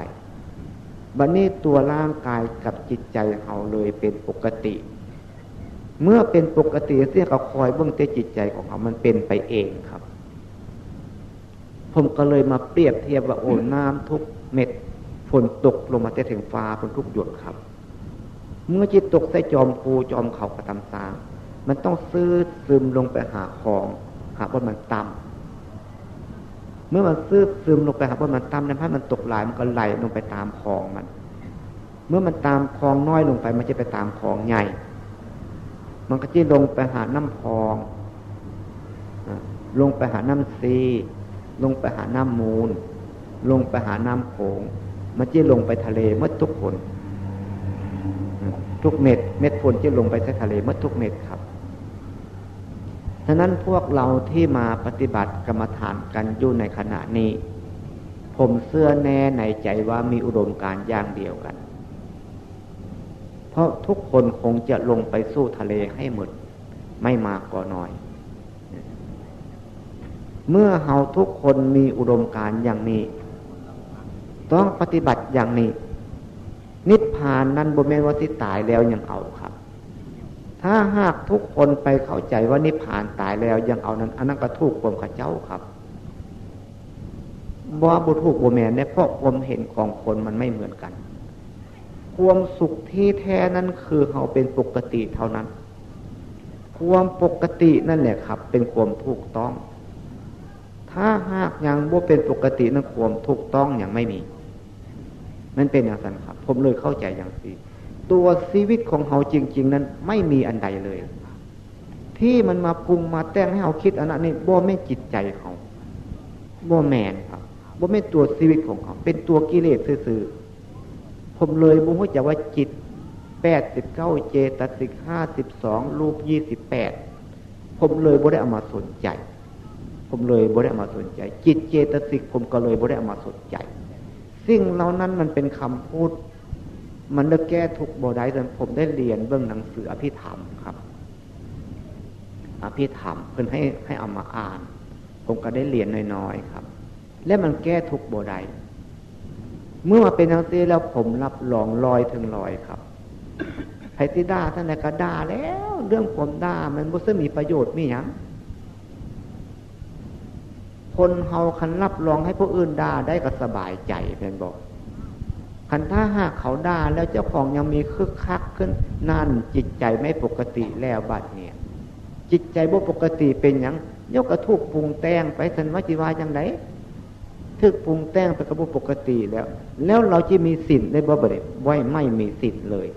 บัดนนี้ตัวร่างกายกับจิตใจเราเลยเป็นปกติ เมื่อเป็นปกติเสียก็คอยเบื้องเตจิตใจของเขามันเป็นไปเองครับ ผมก็เลยมาเปรียบเทียบว่าโอ้น้ำทุกเม็ดฝนตกลงมาแต่ถึงฟ้าฝนทุกหยดครับ เมื่อจิตตกใส่จอมภูจอมเขากระทำสางมันต้องซื้อซึมลงไปหาของหาว่ามันต่ำ เมื่อมันซื้อซึมลงไปหาว่ามันต่ำนั้นถ้ามันตกไหลมันก็ไหลลงไปตามคลองมัน เมื่อมันตามคลองน้อยลงไป มันจะไปตามคลองใหญ่ มันก็จะลงไปหาน้ำพองลงไปหาน้ำซีลงไปหาน้ำมูล ลงไปหาน้ำโขงมันจะลงไปทะเลเมื่อทุกคน ทุกเม็ด เม็ดฝนจะลงไปใทะเลเมื่อทุกเม็ดครับ ฉะนั้นพวกเราที่มาปฏิบัติกรรมฐานกันอยู่ในขณะนี้ ผมเสื้อแน่ในใจว่ามีอุดมการอย่างเดียวกัน เพราะทุกคนคงจะลงไปสู้ทะเลให้หมด ไม่มากก็น้อย เมื่อเฮาทุกคนมีอุดมการอย่างนี้ ต้องปฏิบัติอย่างนี้ นิพพานนั้นบนเมว่าที่ตายแล้วยังเอา ถ้าหากทุกคนไปเข้าใจว่านิพพานตายแล้ว ยังเอานั้นอันนั้นก็ถูกความข้าเจ้าครับบ่บุถูกบ่แมนเนี่ยเพราะความเห็นของคนมันไม่เหมือนกัน ความสุขที่แท้นั้นคือเขาเป็นปกติเท่านั้น ความปกตินั่นแหละครับ เป็นความถูกต้อง ถ้าหากยังบ่เป็นปกตินั้นความถูกต้องอย่างไม่มีมันเป็นอย่างนั้นครับ ผมเลยเข้าใจอย่างสี ตัวชีวิตของเขาจริง ๆ นั้น ไม่มีอันใดเลย ที่มันมาปรุงมาแต่งให้เขาคิดอันนั้นนี่บ่ไม่จิตใจเขาบ่แมนครับบ่ไม่ตัวชีวิตของเขา เป็นตัวกิเลสซื่อๆผมเลยบุ้งจะว่าจิตแปดสิบเก้าเจตสิกห้าสิบสองรูปยี่สิบแปดผมเลยบ่ได้เอามาสนใจ ผมเลยบ่ได้เอามาสนใจ จิตเจตสิกผมก็เลยบ่ได้เอามาสนใจ สิ่งเหล่านั้นมันเป็นคำพูด มันได้แก้ทุกโบได้จนผมได้เรียนเบื้องหนังสืออภิธรรมครับอภิธรรมเพื่อนให้ให้เอามาอ่าน ผมก็ได้เรียนน้อยๆครับ และมันแก้ทุกโบได้เมื่อมาเป็นทังซีแล้วผมรับรองลอยถึงลอยครับไพติด่าท่านนก็ด่าแล้ว เรื่องผมด่ามันบุษมีประโยชน์มีอย่างคนเฮาคันรับรองให้ผู้อื่นด่าได้ก็สบายใจเป็นบอก ขันถ้าหากเขาด่าแล้วเจ้าของยังมีคึกคักขึ้นนั่นจิตใจไม่ปกติแล้วบัดเนี่ยจิตใจบ่ปกติเป็นอย่างยกกระทุกปรุงแต่งไปสันวจิวาอย่างไรทึกปรุงแต่งไปกระบุปกติแล้ว แล้วเราจะมีสินได้บ่บ่ได้ไว้ไม่มีสินเลย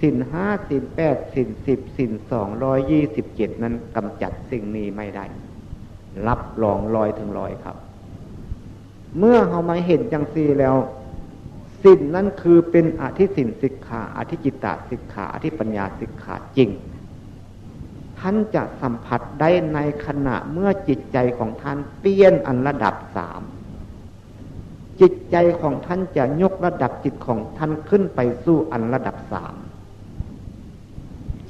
สินห้าสินแปดสินสิบสินสองร้อยยี่สิบเจ็ดนั้นกำจัดสิ่งนี้ไม่ได้ รับรองลอยถึงลอยครับ เมื่อเรามาเห็นจังซีแล้ว สินนั้นคือเป็นอธิสินสิกขาอธิจิตตสิกขาอธิปัญญาสิกขาจริง ท่านจะสัมผัสได้ในขณะเมื่อจิตใจของท่านเปลี่ยนอันระดับสามจิตใจของท่านจะยกระดับจิตของท่านขึ้นไปสู่อันระดับสาม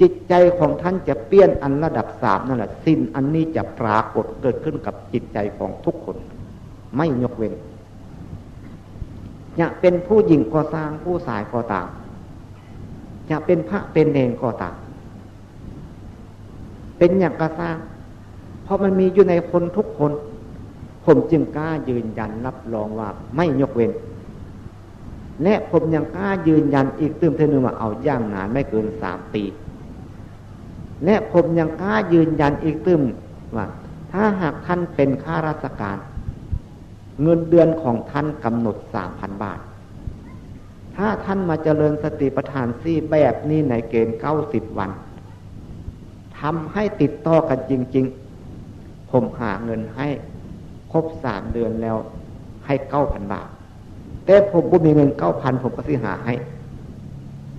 จิตใจของท่านจะเปลี่ยนอันระดับสามนั่นแหละสิ้นอันนี้จะปรากฏเกิดขึ้นกับจิตใจของทุกคน ไม่ยกเว้น จะเป็นผู้หญิงก็สร้างผู้สายก็ตามจะเป็นพระเป็นเนงก็ตามเป็นอย่างกระสร้างเพราะมันมีอยู่ในคนทุกคน ผมจึงกล้ายืนยันรับรองว่าไม่ยกเว้น และผมยังกล้ายืนยันอีกตื่มเทนึงว่าเอาย่างนานไม่เกินสามปี และผมยังกล้ายืนยันอีกตื่มว่า ถ้าหากท่านเป็นข้าราชการ เงินเดือนของท่านกำหนดสามพันบาท ถ้าท่านมาเจริญสติปัฏฐานซี่แบบนี้ในเกณฑ์เก้าสิบวันทำให้ติดต่อกันจริง ๆ ผมหาเงินให้ครบสามเดือนแล้วให้เก้าพันบาท แต่ผมบ่มีเงินเก้าพันผมก็สิหาให้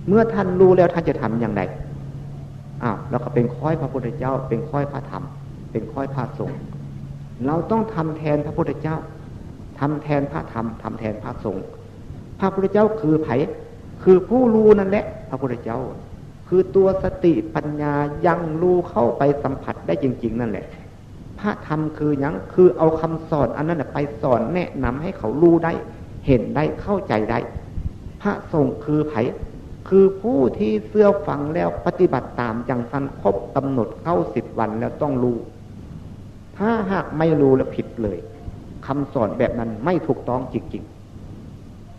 เมื่อท่านรู้แล้วท่านจะทำอย่างไรอ้าวเราก็เป็นค่อยพระพุทธเจ้า เป็นค่อยพระธรรม เป็นค่อยพระสงฆ์เราต้องทำแทนพระพุทธเจ้า ทำแทนพระธรรมทำแทนพระสงฆ์พระพุทธเจ้าคือไผคือผู้รู้นั่นแหละ พระพุทธเจ้า คือตัวสติปัญญายังรู้เข้าไปสัมผัสได้จริง ๆ นั่นแหละ พระธรรมคือย่างคือเอาคำสอนอันนั้นไปสอนแนะนำให้เขารู้ได้ เห็นได้เข้าใจได้ พระสงฆ์คือไผคือผู้ที่เสื้อฟังแล้วปฏิบัติตามจังสันครบกำหนดเข้าสิบวันแล้วต้องรู้ ถ้าหากไม่รู้แล้วผิดเลย คำสอนแบบนั้นไม่ถูกต้องจริง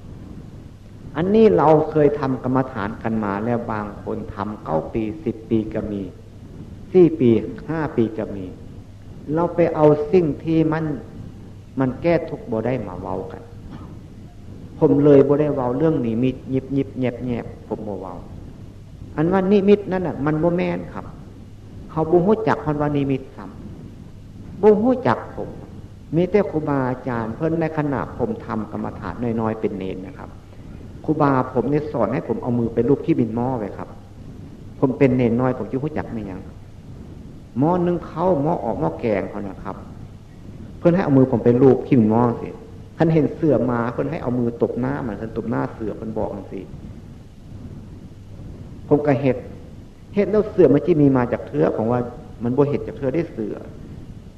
ๆ อันนี้เราเคยทำกรรมฐานกันมาแล้วบางคนทำเก้าปีสิบปีก็มีสี่ปีห้าปีก็มี เราไปเอาสิ่งที่มันมันแก้ทุกบ่ได้มาเว้ากัน ผมเลยบ่ได้เว้าเรื่องนิมิตยิบยิบแยบแยบผมบ่เว้าอันว่านิมิตนั่นอะมันบ่แม่นครับ เขาบุหูจักคนว่านิมิตซ้ำบุหูจักผม มีแต่ครูบาอาจารย์เพิ่นในขณะผมทำกรรมฐานน้อยๆเป็นเนนนะครับครูบาผมเนี่ยสอนให้ผมเอามือไปรูปที่บินหม้อไว้ครับ ผมเป็นเนนน้อยผมจะรู้จักไม่ยังหม้อนึ่งเข้าหม้อออกหม้อแกงเขานะครับ เพื่อนให้เอามือผมไปรูปขี้หม้อสิท่านเห็นเสือมาเพื่อนให้เอามือตบหน้ามันท่านตบหน้าเสือเพื่อนบอกกันสิผมก็เห็ดเห็ดแล้วเสือมันจะมีมาจากเทือของว่ามันบ่เห็ดจากเทือได้เสือ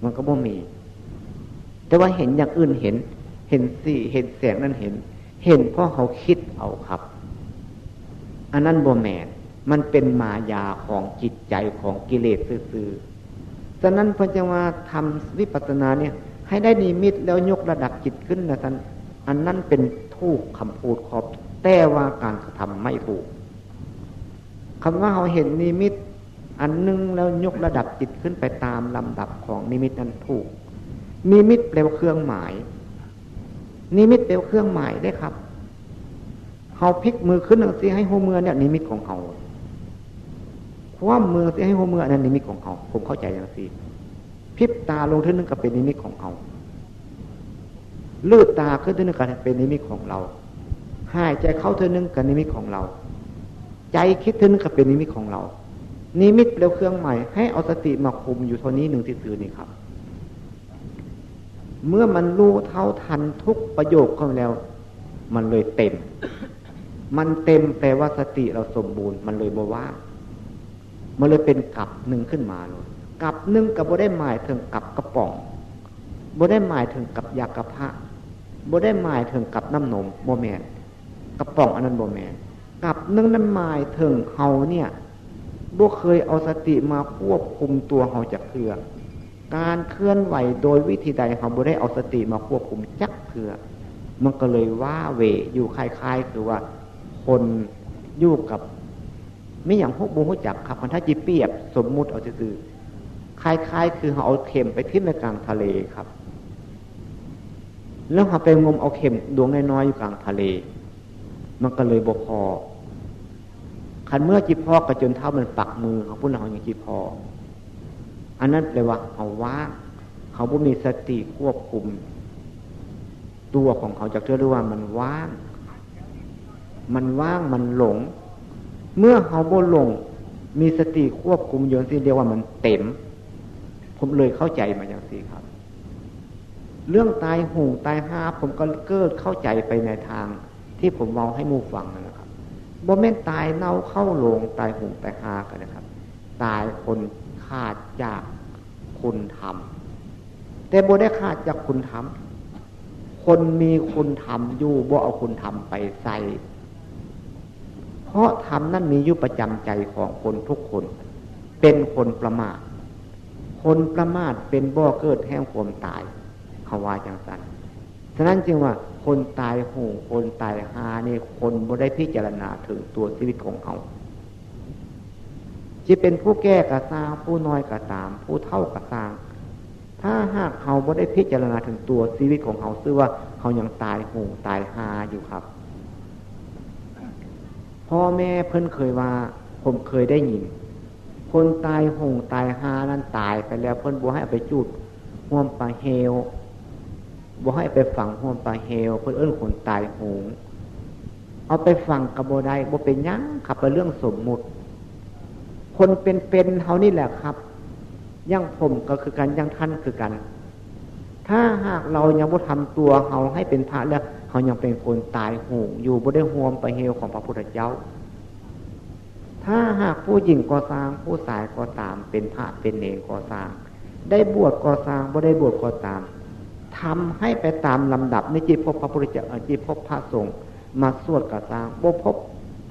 มันก็บ่มี แต่ว่าเห็นอย่างอื่นเห็น เห็นสีเห็นแสงนั้นเห็น เห็นเพราะเขาคิดเอาครับ อันนั้นโบแมนมันเป็นมายาของจิตใจของกิเลสซื่อๆฉะนั้นพระเจ้าว่าทำวิปัสสนาเนี่ย ให้ได้นิมิตแล้วยกระดับจิตขึ้นนะท่านอันนั้นเป็นทูกคำพูดขอบ แต่ว่าการกระทำไม่ถูกคำว่าเขาเห็นนิมิต อันนึงแล้วยกระดับจิตขึ้นไปตามลำดับของนิมิตนั้นถูก นิมิตแปลว่าเครื่องหมาย นิมิตแปลว่าเครื่องหมายได้ครับเขาพลิกมือขึ้นหนังสีให้หัวมือเนี่ยนิมิตของเขาคว่ำมือสีให้หัวมือนั่นนิมิตของเขาผมเข้าใจอย่างสีพิบตาลงที่นึงก็เป็นนิมิตของเขาลืดตาขึ้นที่นึงก็เป็นนิมิตของเราหายใจเข้าที่นึงก็นิมิตของเรา ใจคิดที่นึงก็เป็นนิมิตของเรานิมิตแปลเครื่องหมายให้เอาสติมาคุมอยู่เท่านี้หนึ่งที่ซื้อนี่ครับ เมื่อมันรู้เท่าทันทุกประโยคเข้าแล้ว มันเลยเต็ม มันเต็มแปลว่าสติเราสมบูรณ์ มันเลยบว่า มันเลยเป็นกับหนึ่งขึ้นมาเลยกับหนึ่งกับบ่ได้หมายถึงกับกระป๋องบ่ได้หมายถึงกับยากระพะบ่ได้หมายถึงกับน้ำนมโมแมนกระป๋องอันนั้นโมแมนกับหนึ่งนั้นหมายถึงเฮาเนี่ยบ่เคยเอาสติมาควบคุมตัวเฮาจากเพื่อ การเคลื่อนไหวโดยวิธีใดเขาบุได้เอาสติมาควบคุมจักเถื่อมันก็เลยว่าเวอยู่คล้ายๆ คือว่าคนอยู่กับไม่อย่างพวกบูฮุจักครับมันถ้าจีเปียบสมมุติเอาคือคล้ายๆ คือเขาเอาเข็มไปทิ้งในกลางทะเลครับ แล้วเขาไปงมเอาเข็มดวงน้อยๆอยู่กลางทะเล มันก็เลยบกพอคันเมื่อจีพอกระจนเท้ามันปักมือเขาพูดเราอย่างจีพอ อันนั้นแปลว่าเขาว่างเขาบ่มีสติควบคุม ตัวของเขาจากเชื่อว่ามันว่าง มันว่างมันหลง เมื่อเขาบ่หลง มีสติควบคุมอย่างที่เรียกว่ามันเต็ม ผมเลยเข้าใจมาอย่างสี่ครับ เรื่องตายหูตายห้าผมก็เกิดเข้าใจไปในทาง ที่ผมเมาให้มูฟังนะครับบ่แม่นตายเน่าเข้าลงตายหูตายหากันนะครับ ตายคน ขาดจากคุณธรรม แต่บ่ได้ขาดจากคุณธรรม คนมีคุณธรรมอยู่บ่เอาคุณธรรมไปใส่เพราะธรรมนั้นมีอยู่ประจำใจของคนทุกคน เป็นคนประมาทคนประมาทเป็นบ่อเกิดแห่งความตายเขาว่าจังสันฉะนั้นจึงว่าคนตายหูคนตายหานี่คนบ่ได้พิจารณาถึงตัวชีวิตของเขา จะเป็นผู้แก้กระซางผู้น้อยกระตาม ผู้เท่ากระซาง ถ้าหากเขาไม่ได้พิจารณาถึงตัวชีวิตของเขาซึ่งว่าเขายังตายหูตายหาอยู่ครับ พ่อแม่เพิ่นเคยว่า ผมเคยได้ยิน คนตายหงตายหานั้นตายไปแล้วเพิ่นบัวให้ไปจุดห่วมปลาเฮลบัวให้ไปฝังห่วมปลาเฮลเพิ่นเอื้นคนตายหงเอาไปฝังกระโบได้บ่เป็นยังขับไปเรื่องสมมุติ คนเป็นๆเขานี่แหละครับยังผมก็คือกันยังท่านคือกัน ถ้าหากเรายังบ่ทำตัวเขาให้เป็นพระแล้วเขายังเป็นคนตายหูอยู่บ่ได้ห่วมไปเฮลของพระพุทธเจ้า ถ้าหากผู้หญิงก่อสร้างผู้ชายก็ตาม เป็นพระเป็นเนรก่อสร้าง ได้บวชก่อสร้างบ่ได้บวชก่อตามทำให้ไปตามลำดับในจิตพบพระพุทธเจ้าจิตพบพระสงฆ์มาสวดก่อสร้างบ่พบ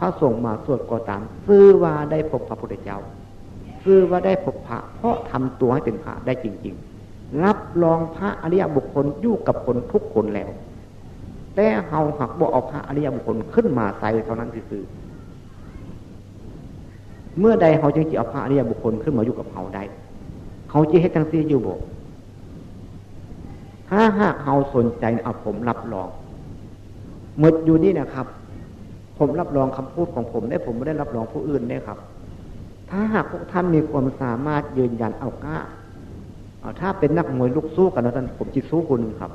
พระสงฆ์มาสวดก่อตาม ซื้อว่าได้พบพระพุทธเจ้า ซื้อว่าได้พบพระ เพราะทำตัวให้เป็นพระได้จริง ๆ รับรองพระอริยบุคคลอยู่กับคนทุกคนแล้ว แต่เฮาหักบ่เอาพระอริยบุคคลขึ้นมาใส่เท่านั้นคือเมื่อใดเขาจึงจะเอาพระอริยบุคคลขึ้นมาอยู่กับเขาได้ เขาจะให้ทั้งสี่อยู่บ่ถ้าหากเขาสนใจเอาผมรับรองหมดอยู่นี่นะครับ ผมรับรองคำพูดของผมได้ผมไม่ได้รับรองผู้อื่นได้ครับ ถ้าหากพวกท่านมีความสามารถยืนยันเอากล้าเอาถ้าเป็นนักมวยลูกสู้กันแล้วท่านผมจิตสู้คุณครับ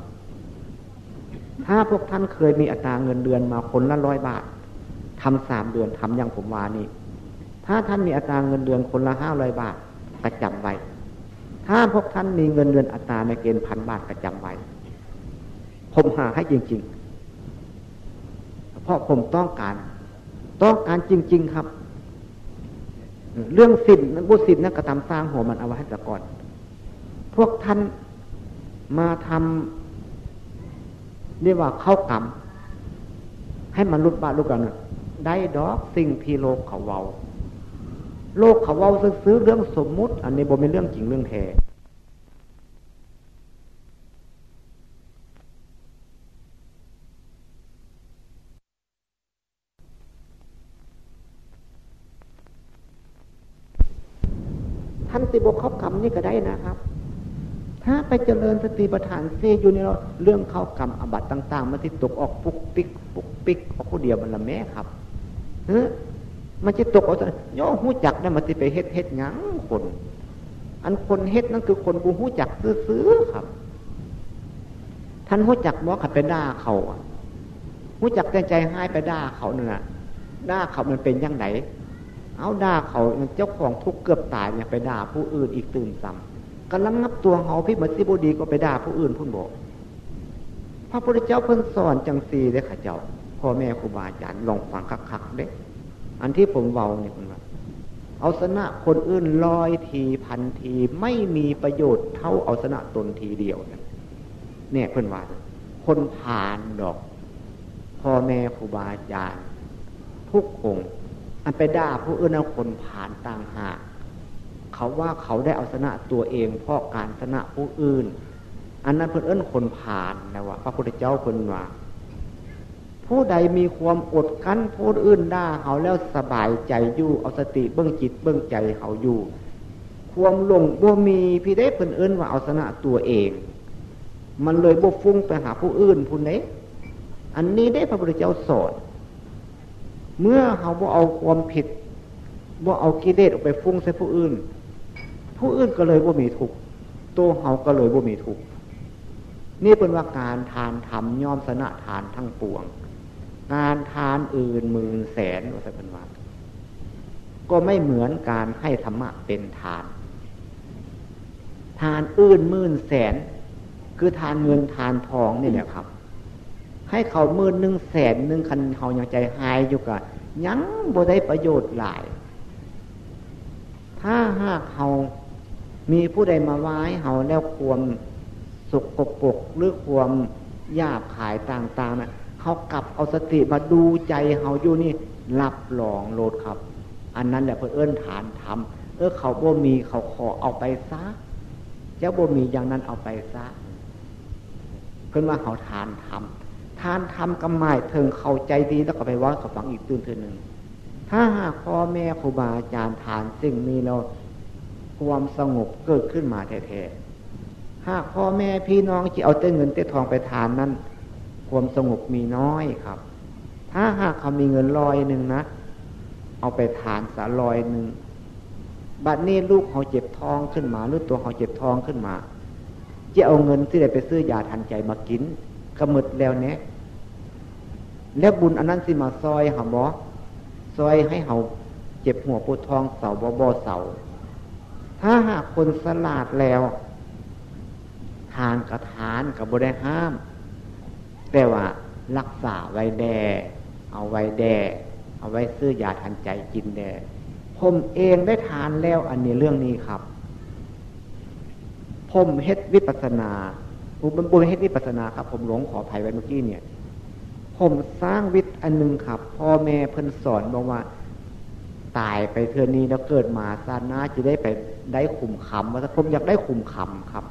ถ้าพวกท่านเคยมีอัตราเงินเดือนมาคนละร้อยบาททำสามเดือนทำอย่างผมวานี่ ถ้าท่านมีอัตราเงินเดือนคนละห้าร้อยบาทกระจำไว้ ถ้าพวกท่านมีเงินเดือนอัตราในเกณฑ์พันบาทกระจำไว้ผมหาให้จริง ๆ เพราะผมต้องการ ต้องการจริง ๆ ครับ เรื่องสิบบุสิบนักกระทำสร้างหัวมันเอาไว้ให้ก่อน พวกท่านมาทำเรียกว่าเข้ากรรมให้มันรุดบาลุกันได้ดอกสิ่งที่โลกเขาเวา โลกเขาเวาซื้อเรื่องสมมุติ อันนี้บ่เป็นเรื่องจริงเรื่องแท้ท่านติบกเข้ากรรม นี่ก็ได้นะครับ ถ้าไปเจริญสติปัฏฐานเซอยู่ในเรื่องเข้ากรรมอบัตต่าง ๆ มันที่ตกออกปุกปิกปุกปิกออกคนเดียวมันละแม่ครับเฮ้มันจะตกเอาย่อหูจักนั่นมันจะไปเฮ็ดเฮ็ดยังคน อันคนเฮ็ดนั่นคือคนกูหูจักซื้อๆครับ ท่านหูจักมอขัดไปด่าเขาหูจักใจใจให้ไปด่าเขาเนี่ยด่าเขามันเป็นยังไง เอาด่าเขาเจ้าของทุกเกือบตายเนี่ยไปด่าผู้อื่นอีกตื่นซ้ำกำลังงับตัวเขาพี่มัสิบดีก็ไปด่าผู้อื่นพุ่นบอกพระพุทธเจ้าเพิ่นสอนจังสีเลยค่ะเจ้าพ่อแม่ครูบาอาจารย์ลองฟังคักๆเด้อันที่ผมเบาเนี่ยคุณว่าเอาชนะคนอื่นลอยทีพันทีไม่มีประโยชน์เท่าเอาชนะตนทีเดียวเนี่ยเพื่อนว่าคนผ่านดอกพ่อแม่ครูบาอาจารย์ทุกอง อันไปด่าผู้อื่นเอาคนผ่านต่างหากเขาว่าเขาได้เอาชนะตัวเองเพราะการชนะผู้อื่น อันนั้นเพื่อนเอื้นคนผ่านนะว่าพระพุทธเจ้าเพื่อนว่า ผู้ใดมีความอดกั้นผู้อื่นด่าเขาแล้วสบายใจอยู่เอาสติเบื้องจิตเบื้องใจเขาอยู่ ความหลงบ่มีพี่ได้เพิ่นเอิ้นว่าเอาชนะตัวเอง มันเลยบ่ฟุ้งไปหาผู้อื่นผู้ไหนอันนี้ได้พระพุทธเจ้าสอน เมื่อเขาบ่เอาความผิดบ่เอากิเลสออกไปฟุ้งใส่ผู้อื่น ผู้อื่นก็เลยบ่มีทุกตัวเขาก็เลยบ่มีทุกนี่เป็นว่าการทานทำย่อมสนะทานทั้งปวงงานทานอื่นหมื่นแสนว่าจะเป็นว่าก็ไม่เหมือนการให้ธรรมะเป็นทาน ทานอื่นหมื่นแสน คือทานเงินทานทองนี่แหละครับ ให้เขามื่นหนึ่งแสนหนึ่งคันเขายังใจหายอยู่กับยังบ่ได้ประโยชน์หลาย ถ้าหากเขามีผู้ใดมาไว้เขาแล้วควมสุกปกหรือความยาบขายต่างๆนะ่ะเขากลับเอาสติมาดูใจเขาอยู่นี่รับรองโลดครับ อันนั้นแหละเพื่อเอื้นฐานทำเออเขาบ่มีเขาขอเอาไปซะเจ้าบ่มีอย่างนั้นเอาไปซะเพื่อนว่าเขาทานทำ ทานทำกำไมเถิงเข้าใจดีแล้วก็ไปว่าเขาฟังอีกตื่นเทือนหนึ่ง ถ้าหากพ่อแม่ครูบาอาจารย์ทานสิ่งนี้เราความสงบเกิดขึ้นมาแท้ๆหากพ่อแม่พี่น้องที่เอาเต้เงินเต้ทองไปทานนั้น ความสงบมีน้อยครับ ถ้าหากเขามีเงินลอยหนึ่งนะ เอาไปทานสาลอยหนึ่งบัดนี้ลูกเขาเจ็บท้องขึ้นมาหรือตัวเขาเจ็บท้องขึ้นมาจะเอาเงินที่ได้ไปซื้อยาทันใจมากิน กระมึดแล้วเนี้ยแล้วบุญอันนั้นสิมาซอยหาบอซอยให้เขาเจ็บหัวปวดท้องเสาบอบอเสา ถ้าหากคนสลาดแล้ว ทานกระทานกับบริห้าม แต่ว่ารักษาไว้แด เอาไว้แด เอาไว้ซื้อยาทันใจกินแด ผมเองได้ทานแล้วอันนี้เรื่องนี้ครับ ผมเฮ็ดวิปัสนา ผมบุญเฮ็ดวิปัสนาครับ ผมหลงขออภัยไว้เมื่อกี้เนี่ย ผมสร้างวิทย์อันหนึ่งครับ พ่อแม่เพิ่นสอนบอกว่า ตายไปเทือนี้แล้วเกิดมาซานาจะได้ไปได้ขุมคำว่าผมอยากได้ขุมคำครับ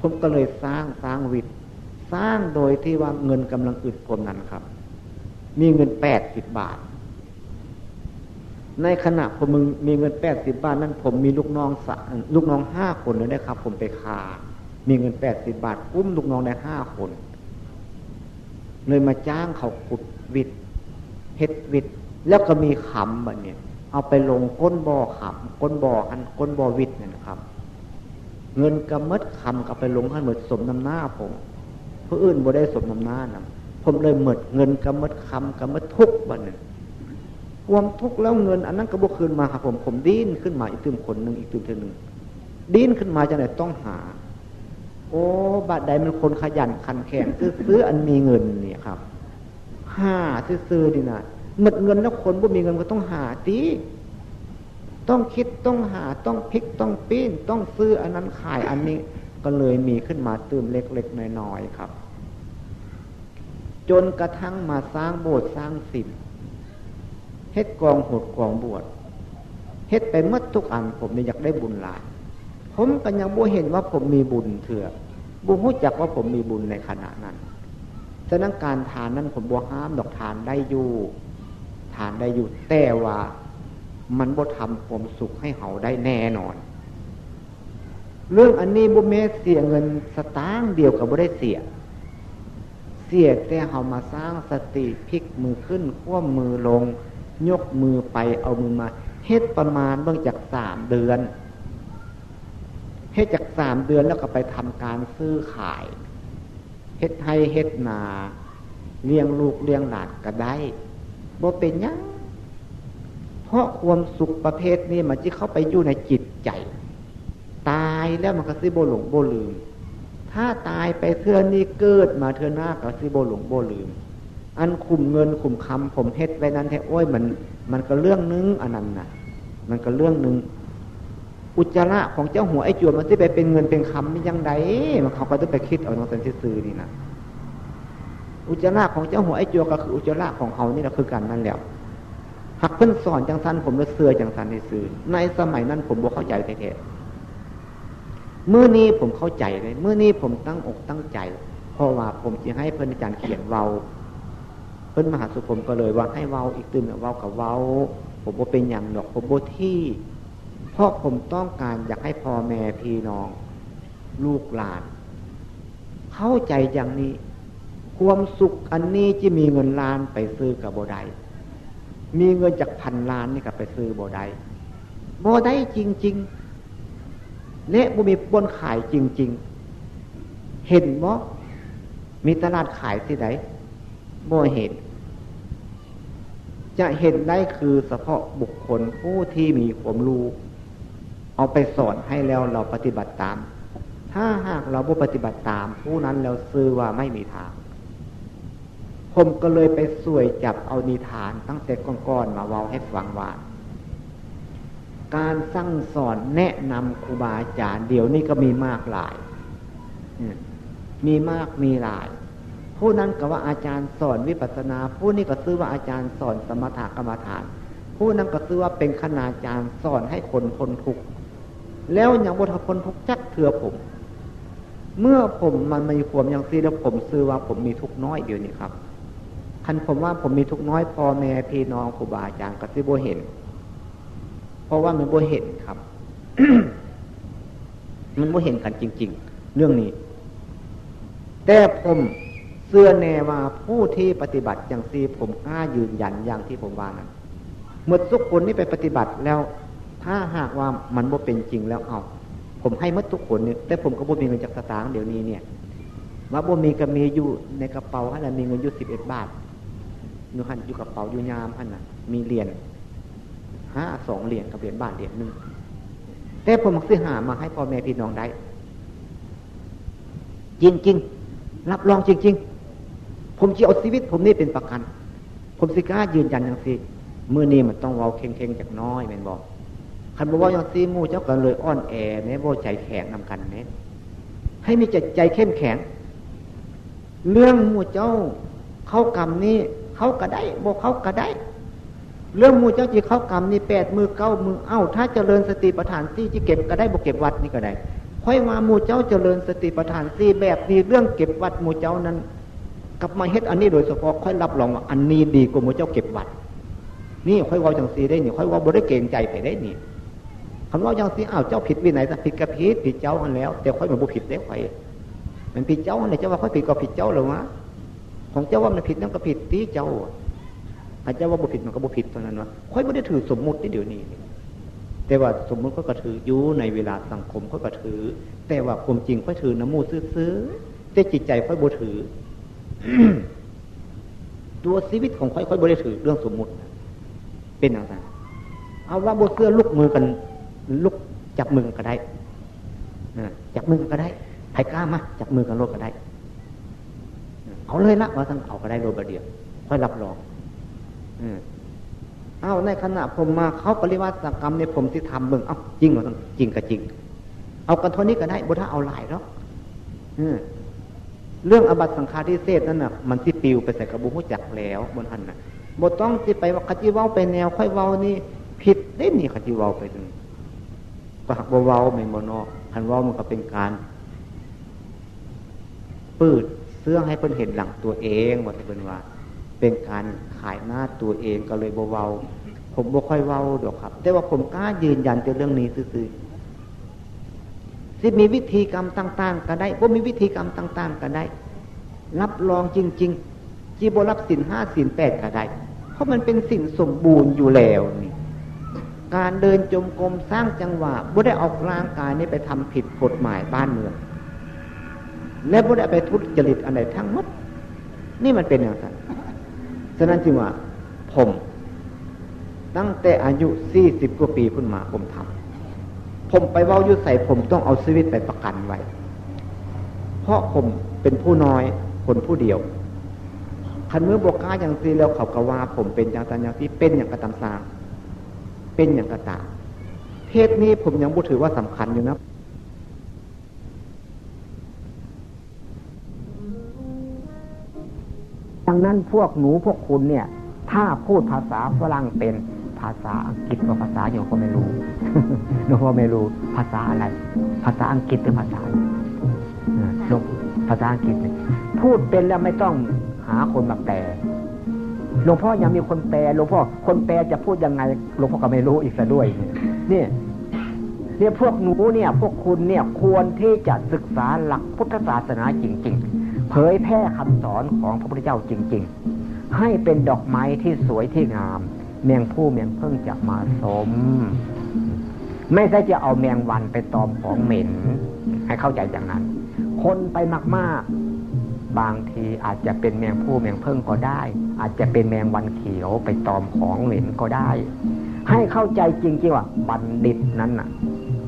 ผมก็เลยสร้างสร้างวิทย์สร้างโดยที่ว่าเงินกำลังอึดผมนั้นครับ มีเงินแปดสิบบาท ในขณะผมมึงมีเงินแปดสิบบาทนั้นผมมีลูกน้องสลูกน้องห้าคนเลยนะครับ ผมไปคา มีเงินแปดสิบบาทอุ้มลูกน้องได้ห้าคน เลยมาจ้างเขาขุดวิทเฮ็ดวิทแล้วก็มีขำแบบนี้เอาไปลงก้นบ่อขำก้นบ่ออันก้นบ่อวิทเนี่ยนะครับ เงินกำมัดคำก็ไปลงให้หมดสมน้ำหน้าผมผู้อื่นบ่ได้สมน้ำหน้านะผมเลยหมดเงินกำมัดคำกำมัดทุกบันหนึ่งความทุกข์แล้วเงิน อันนั้นก็บกคืนมาครับผมผมดิ้นขึ้นมาอีกตื่มคนหนึ่งอีกตื่มเท่านึงดิ้นขึ้นมาจะไหนต้องหา โอ้บาดใดมันคนขยันขันแข็งซื้อซื้ออันมีเงินเนี่ยครับห้าซื้อดีนะหมดเงินแล้วคนบ่มีเงินก็ต้องหาตีต้องคิดต้องหาต้องพลิกต้องปิ้นต้องซื้ออันนั้นขายอันนี้ก็เลยมีขึ้นมาตื่มเล็กๆน้อยๆครับ จนกระทั่งมาสร้างโบสถ์สร้างสิบเฮ็ดกองหดกองบวชเฮ็ดไปเมื่อทุกอันผมนี่อยากได้บุญหลาย ผมก็ยังบ่เห็นว่าผมมีบุญเถื่อ บุรู้จักว่าผมมีบุญในขณะนั้นฉะนั้นการทานนั้นผมบ่ห้ามดอกทานได้อยู่ทานได้อยู่แต่ว่ามันบ่ทำความสุขให้เขาได้แน่นอน เรื่องอันนี้บุเมเสียเงินสตางค์เดียวกับบุได้เสีย เสียแต่เขามาสร้างสติพลิกมือขึ้นคว่ำมือลง ยกมือไปเอามือมาเฮ็ดประมาณเบื้องจากสามเดือน เฮ็ดจากสามเดือนแล้วก็ไปทำการซื้อขายเฮ็ดให้เฮ็ดนาเลี้ยงลูกเลี้ยงหลานก็ได้บ่เป็นยังเพราะความสุขประเภทนี้มันจะเข้าไปอยู่ในจิตใจ ตายแล้วมันก็ซิโบหลงโบลืม ถ้าตายไปเทือนี้เกิดมาเทือหน้าก็ซิโบหลงโบลืม อันคุมเงินคุมคำผมเฮ็ดไว้นั้นแท้โอ้ยมัน มันก็เรื่องนึงอันนั้นนะมันก็เรื่องนึง อุจจาระของเจ้าหัวไอ้จวนมันที่ไปเป็นเงินเป็นคำนี่ยังไงมันเขาก็ต้องไปคิดเอาตรงสันซื้อนี่นะอุจจาระของเจ้าหัวไอ้จัวก็คืออุจจาระของเขานี่แหละคือกันนั่นแหละหักเพิ่นสอนจังสันผมเลยเสือจังสันในซื้อในสมัยนั้นผมบอกเข้าใจแท้ๆเมื่อนี้ผมเข้าใจเลยเมื่อนี้ผมตั้งอกตั้งใจ เพราะว่าผมจะให้เพิ่นอาจารย์เขียนเวาเพิ่นมหาสุผมก็เลยว่าให้เวาอีกตื่นเวากับเวาผมบ่เป็นอย่างดอกผมบ่ที่ เพราะผมต้องการอยากให้พ่อแม่พี่น้อง ลูกหลาน เข้าใจอย่างนี้ ความสุขอันนี้จะมีเงินล้านไปซื้อกับโบไดมีเงินจากพันล้านนี่กับไปซื้อโบไดโบไดจริงๆและบุมีบนขายจริง ๆ เห็นบ่มีตลาดขายที่ไหนโบเห็นจะเห็นได้คือเฉพาะบุคคลผู้ที่มีความรู้ เอาไปสอนให้แล้วเราปฏิบัติตาม ถ้าหากเราบ่ปฏิบัติตาม ผู้นั้นเราซื้อว่าไม่มีทาง ผมก็เลยไปสวยจับเอานิทานตั้งแต่ก้อนๆมาเว้าให้ฟังว่าการสั่งสอนแนะนำครูบาอาจารย์เดี๋ยวนี้ก็มีมากหลาย มีมากมีหลาย ผู้นั้นก็ว่าอาจารย์สอนวิปัสนา ผู้นี้ก็ซื้อว่าอาจารย์สอนสมถกรรมฐาน ผู้นั้นก็ซื้อว่าเป็นคณาจารย์สอนให้คนคนทุกข์ แล้วอย่างบทคนทุกจักเถื่อผม เมื่อผมมันมีความอย่างซีแล้วผมซื้อว่าผมมีทุกน้อยเดียวนี้ครับคันผมว่าผมมีทุกน้อยพ่อแม่พี่น้องครูบาอาจารย์ก็สิบ่เห็น เพราะว่ามันบ่เห็นครับ มันบ่เห็นกันจริง ๆ เรื่องนี้ แต่ผมเสื้อแน่ว่าผู้ที่ปฏิบัติอย่างซีผมกล้ายืนยันอย่างที่ผมว่านั้นเมื่อทุกคนนี่ไปปฏิบัติแล้ว ถ้าหากว่ามันบ่เป็นจริงแล้วเอาผมให้มัดทุกคนเนี่ยแต่ผมก็บ่มีเงินจากสตางค์เดี๋ยวนี้เนี่ยว่าบ่มีก็มีอยู่ในกระเป๋าให้เรามีเงินอยู่สิบเอ็ดบาทอยู่หันอยู่กับเป๋าอยู่ยามหันน่ะ มีเหรียญห้าสองเหรียญกับเหรียญบาทเหรียญหนึ่งแต่ผมซื้อหามาให้พ่อแม่พี่น้องได้ จริงจริงรับรองจริง ๆ ผมจะเอาชีวิต ผมนี่เป็นประกัน ผมสิกล้ายืนยันอย่างสิเมื่อนี้มันต้องเว้าเข่งๆจากน้อยเป็นบอก คันบอกว่าอย่างซีมูเจ้ากันเลยอ้อนแอเนี่ยโบใจแข็งนำกันเนี่ยให้มีใจใจเข้มแข็ง เรื่องมูเจ้าเข้ากรรมนี้เข้าก็ได้โบเข้าก็ได้ เรื่องมูเจ้าจีเข้ากรรมนี่แปดมือเก้ามือเอ้า ถ้าเจริญสติปัฏฐานซี่ที่เก็บก็ได้บเก็บวัดนี่ก็ได้ค่อยมามูเจ้าเจริญสติปัฏฐานซี่แบบนี้เรื่องเก็บวัดมูเจ้านั้นกับมาเฮ็ดอันนี้โดยเฉพาะค่อยรับรองว่าอันนี้ดีกว่ามูเจ้าเก็บวัดนี่ค่อยว่าจังซีได้นี่ค่อยว่าบ่ได้เกรงใจไปได้นี่ คำว่าจังซีอ้าวเจ้าผิดวินัยแต่ผิดกับผิดผิดเจ้าอันแล้วแต่ค่อยมันบ่ผิดได้ค่อยมันผิดเจ้าเนี่ยเจ้าว่าค่อยผิดก็ผิดเจ้าหรือวะของเจ้าว่ามันผิดนั่นก็ผิดตีเจ้าอาจจะว่าบุผิดมันก็บุผิดเท่านั้นวะค่อยไม่ได้ถือสมมุติที่เดี๋ยวนี้แต่ว่าสมมุติก็กระถืออยู่ในเวลาสังคมก็กระถือ แต่ว่าความจริงค่อยถือน้ำมูดซื้อแต่จิตใจค่อยบุถือ ตัวชีวิตของค่อยค่อยบุได้ถือเรื่องสมมุติ เป็นอย่างไรเอาว่าบุเสื้อลุกมือกัน ลุกจับมือก็ได้จับมือก็ได้ใครกล้ามาจับมือกันโลกก็ได้ เอาเลยละว่าทั้งเอาก็ได้โดยประเดี๋ยวค่อยรับรองเอาในขณะผมมาเขาปริวัติกรรมในผมที่ทำเบิ่งเอาจริงว่าต้อจริงก็จริง เอากันเท่านี้ก็ได้บุถ้าเอาหลายแล้วเรื่องอบัตสังฆาทิเศษนั่นน่ะมันที่ปิวไปใส่กระบุหัวจักแล้วบนหันน่ะบทต้องที่ไปว่าขจิเว้าไปแนว ค่อยเว้านี่ ผิดได้นี่ขจิเว้าไปหนึ่ง ก็หักเว้าไม่โมโนหันว้ามันก็เป็นการ ปืดเสื้อให้เพิ่นเห็นหลังตัวเองว่าจะเป็นว่า เป็นการขายหน้าตัวเองก็เลยเบาๆผมบ่ค่อยเว้าดอกครับ แต่ว่าผมกล้ายืนยันในเรื่องนี้ซื่อๆที่มีวิธีกรรมต่าง ๆ ก็ได้ว่ามีวิธีกรรมต่าง ๆ ก็ได้ รับรองจริงๆจีบรับสินห้าสินแปดก็ได้ เพราะมันเป็นสิ่งสมบูรณ์อยู่แล้วนี่ การเดินจมกรมสร้างจังหวะบ่ได้ออกร่างกายนี่ไปทำผิดกฎหมายบ้านเมือง และบ่ได้ไปทุจริตอะไรทั้งหมด นี่มันเป็นอย่างไรฉะนั้นจึงว่า ผม ตั้งแต่อายุสี่สิบกว่าปีขึ้นมาผมทำผมไปว่ายุใส่ผมต้องเอาชีวิตไปประกันไว้ เพราะผมเป็นผู้น้อยคนผู้เดียวคันเมื่อบก้าอย่างซีแล้วเขาก็ว่า ผมเป็นอย่างตันอย่างที่เป็นอย่างกระตำสาง เป็นอย่างกระตาเพศนี้ผมยังบูถือว่าสำคัญอยู่นะดังนั้นพวกหนูพวกคุณเนี่ย ถ้าพูดภาษาฝรั่งเป็นภาษาอังกฤษกับภาษาโยก็ไม่รู้หลวงพ่อไม่รู้ภาษาอะไร ภาษาอังกฤษหรือภาษาลงภาษาอังกฤษ พูดเป็นแล้วไม่ต้องหาคนมาแปล หลวงพ่อยังมีคนแปลหลวงพ่อคนแปลจะพูดยังไงหลวงพ่อก็ไม่รู้อีกซะด้วยนี่เนี่ยพวกหนูเนี่ย พวกคุณเนี่ยควรที่จะศึกษาหลักพุทธศาสนาจริง ๆ เผยแพร่คำสอนของพระพุทธเจ้าจริง ๆ ให้เป็นดอกไม้ที่สวยที่งาม เมียงผู้เมียงเพิ่งจะมาสม ไม่ใช่จะเอาแมงวันไปตอมของเหม็น ให้เข้าใจอย่างนั้น คนไปมากๆ บางทีอาจจะเป็นแมงผู้แมงเพิ่งก็ได้ อาจจะเป็นแมงวันเขียวไปตอมของเหม็นก็ได้ ให้เข้าใจจริงๆว่าบัณฑิตนั้นน่ะ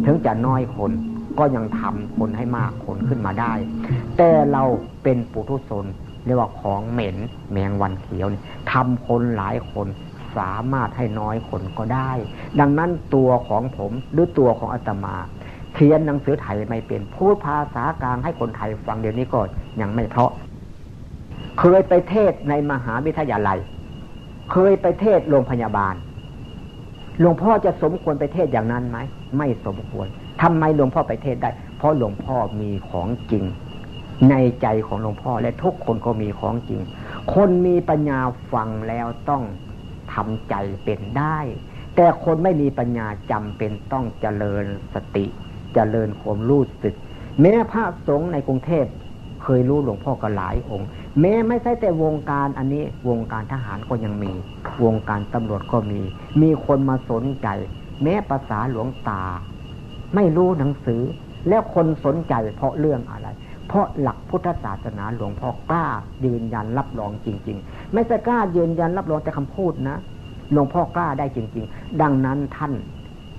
ถึงจะน้อยคนก็ยังทำคนให้มากคนขึ้นมาได้ แต่เราเป็นปุถุชนเรียกว่าของเหม็นแมงวันเขียวทำคนหลายคนสามารถให้น้อยคนก็ได้ ดังนั้นตัวของผมหรือตัวของอาตมา เขียนหนังสือไทยไม่เป็น พูดภาษากลางให้คนไทยฟังเดี๋ยวนี้ก็ยังไม่เพราะ เคยไปเทศในมหาวิทยาลัย เคยไปเทศโรงพยาบาล หลวงพ่อจะสมควรไปเทศอย่างนั้นไหม ไม่สมควรทำไมหลวงพ่อไปเทศได้ เพราะหลวงพ่อมีของจริง ในใจของหลวงพ่อและทุกคนก็มีของจริง คนมีปัญญาฟังแล้วต้องทำใจเป็นได้ แต่คนไม่มีปัญญาจำเป็นต้องเจริญสติ เจริญความรู้สึก แม้พระสงฆ์ในกรุงเทพเคยรู้หลวงพ่อก็หลายองค์ แม้ไม่ใช่แต่วงการอันนี้วงการทหารก็ยังมี วงการตำรวจก็มี มีคนมาสนใจ แม้ภาษาหลวงตา ไม่รู้หนังสือ แล้วคนสนใจเพราะเรื่องอะไร เพราะหลักพุทธศาสนาหลวงพ่อกล้ายืนยันรับรองจริง ๆ ไม่ใช่กล้ายืนยันรับรองแต่คำพูดนะหลวงพ่อกล้าได้จริง ๆ ดังนั้นท่าน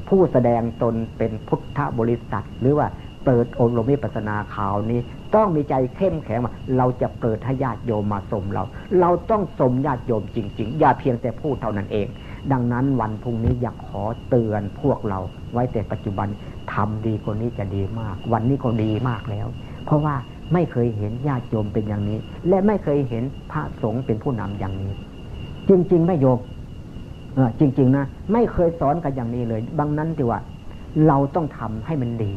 ผู้แสดงตนเป็นพุทธบริษัท หรือว่าเปิดอบรมิปัสนาข่าวนี้ ต้องมีใจเข้มแข็งว่าเราจะเปิดให้ญาติโยมมาสมเรา เราต้องสมญาติโยมจริง ๆ อย่าเพียงแต่พูดเท่านั้นเอง ดังนั้นวันพรุ่งนี้อยากขอเตือนพวกเรา ไว้แต่ปัจจุบันทำดีกว่านี้จะดีมาก วันนี้ก็ดีมากแล้ว เพราะว่าไม่เคยเห็นญาติโยมเป็นอย่างนี้ และไม่เคยเห็นพระสงฆ์เป็นผู้นำอย่างนี้ จริงๆไม่โยม เออจริง ๆ นะ ไม่เคยสอนกันอย่างนี้เลยบางนั้นที่ว่า เราต้องทำให้มันดี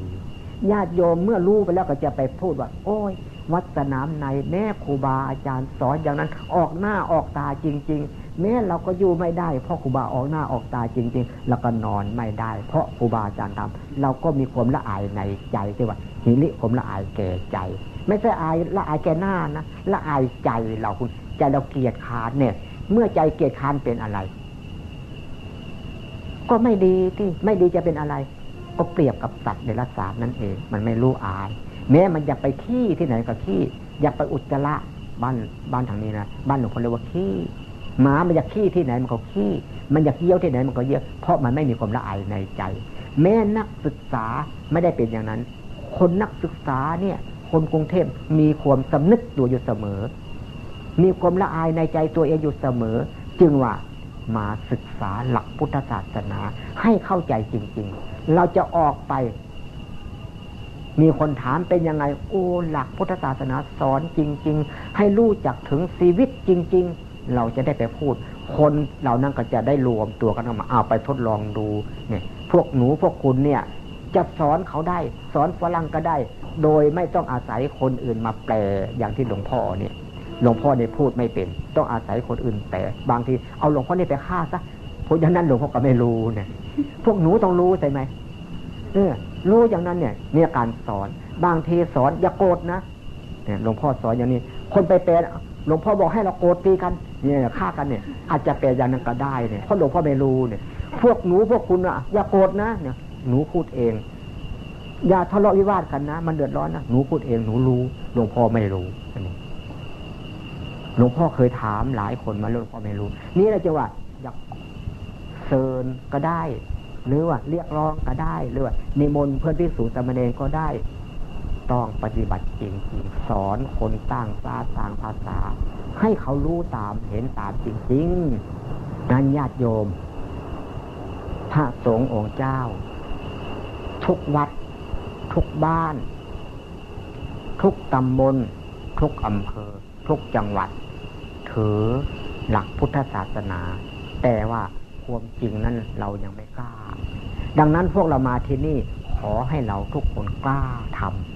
ญาติโยมเมื่อรู้ไปแล้วก็จะไปพูดว่า โอ้ย วัดสนามในแม่ครูบาอาจารย์สอนอย่างนั้น ออกหน้าออกตาจริง ๆ แม้เราก็อยู่ไม่ได้เพราะครูบาออกหน้าออกตาจริง ๆ แล้วก็นอนไม่ได้ เพราะครูบาอาจารย์ทำเราก็มีความละอายในใจที่ว่าหิริผมละอายแก่ใจ ไม่ใช่อายละอายแก่หน้านะละอายใจเราคุณใจเราเกียดค้านเนี่ย เมื่อใจเกียดค้านเป็นอะไร ก็ไม่ดีที่ไม่ดีจะเป็นอะไร ก็เปรียบกับสัตว์ในรัศารนั่นเอง มันไม่รู้อาย แม้มันอยากไปขี้ที่ไหนก็ขี้อยากไปอุจจาระบ้านบ้านทางนี้นะบ้านหลวงพ่อเรียกว่าขี้หมามันอยากขี้ที่ไหนมันก็ขี้มันอยากเยี่ยวที่ไหนมันก็เยี่ยวเพราะมันไม่มีความละอายในใจ แม้นักศึกษาไม่ได้เป็นอย่างนั้น คนนักศึกษาเนี่ย คนกรุงเทพมีความสำนึกตัวอยู่เสมอ มีความละอายในใจตัวเองอยู่เสมอ จึงว่า มาศึกษาหลักพุทธศาสนา ให้เข้าใจจริง ๆ เราจะออกไป มีคนถามเป็นยังไงโอ้หลักพุทธศาสนาสอนจริง ๆ ให้รู้จักถึงชีวิตจริง ๆ เราจะได้ไปพูด คนเหล่านั้นก็จะได้รวมตัวกันออกมาเอาไปทดลองดูเนี่ย พวกหนูพวกคุณเนี่ยจะสอนเขาได้ สอนฝรั่งก็ได้ โดยไม่ต้องอาศัยคนอื่นมาแปลอย่างที่หลวงพ่อเนี่ย หลวงพ่อเนี่ยพูดไม่เป็น ต้องอาศัยคนอื่นแปลบางทีเอาหลวงพ่อเนี่ยไปฆ่าซะเพราะฉะนั้นหลวงพ่อก็ไม่รู้เนี่ยพวกหนูต้องรู้ใช่ไหมเออรู้อย่างนั้นเนี่ยเนี่การสอน บางทีสอนอย่าโกรธนะเนี่ยหลวงพ่อสอนอย่างนี้ คนไปแปลหลวงพ่อบอกให้เราโกรธตีกันเนี่ยฆ่ากันเนี่ย อาจจะแปลอย่างนั้นก็ได้เนี่ยเพราะหลวงพ่อไม่รู้เนี่ย พวกหนูพวกคุณอะอย่าโกรธนะเนี่ยหนูพูดเอง อย่าทะเลาะวิวาทกันนะ มันเดือดร้อนนะหนูพูดเองหนูรู้หลวงพ่อไม่รู้ หลวงพ่อเคยถามหลายคนมาหลวงพ่อไม่รู้ นี่เราจะว่าอยากเซินก็ได้ หรือว่าเรียกร้องก็ได้ หรือว่านิมนต์เพื่อนพิสูจน์สมณีก็ได้ต้องปฏิบัติจริงจริงสอนคนต่างชาติต่างภาษา ให้เขารู้ตามเห็นตามจริงๆนั้นญาติโยม พระสงฆ์องค์เจ้า ทุกวัด ทุกบ้าน ทุกตำบลทุกอำเภอ ทุกจังหวัด ถือหลักพุทธศาสนา แต่ว่าความจริงนั้นเรายังไม่กล้า ดังนั้นพวกเรามาที่นี่ขอให้เราทุกคนกล้าทำ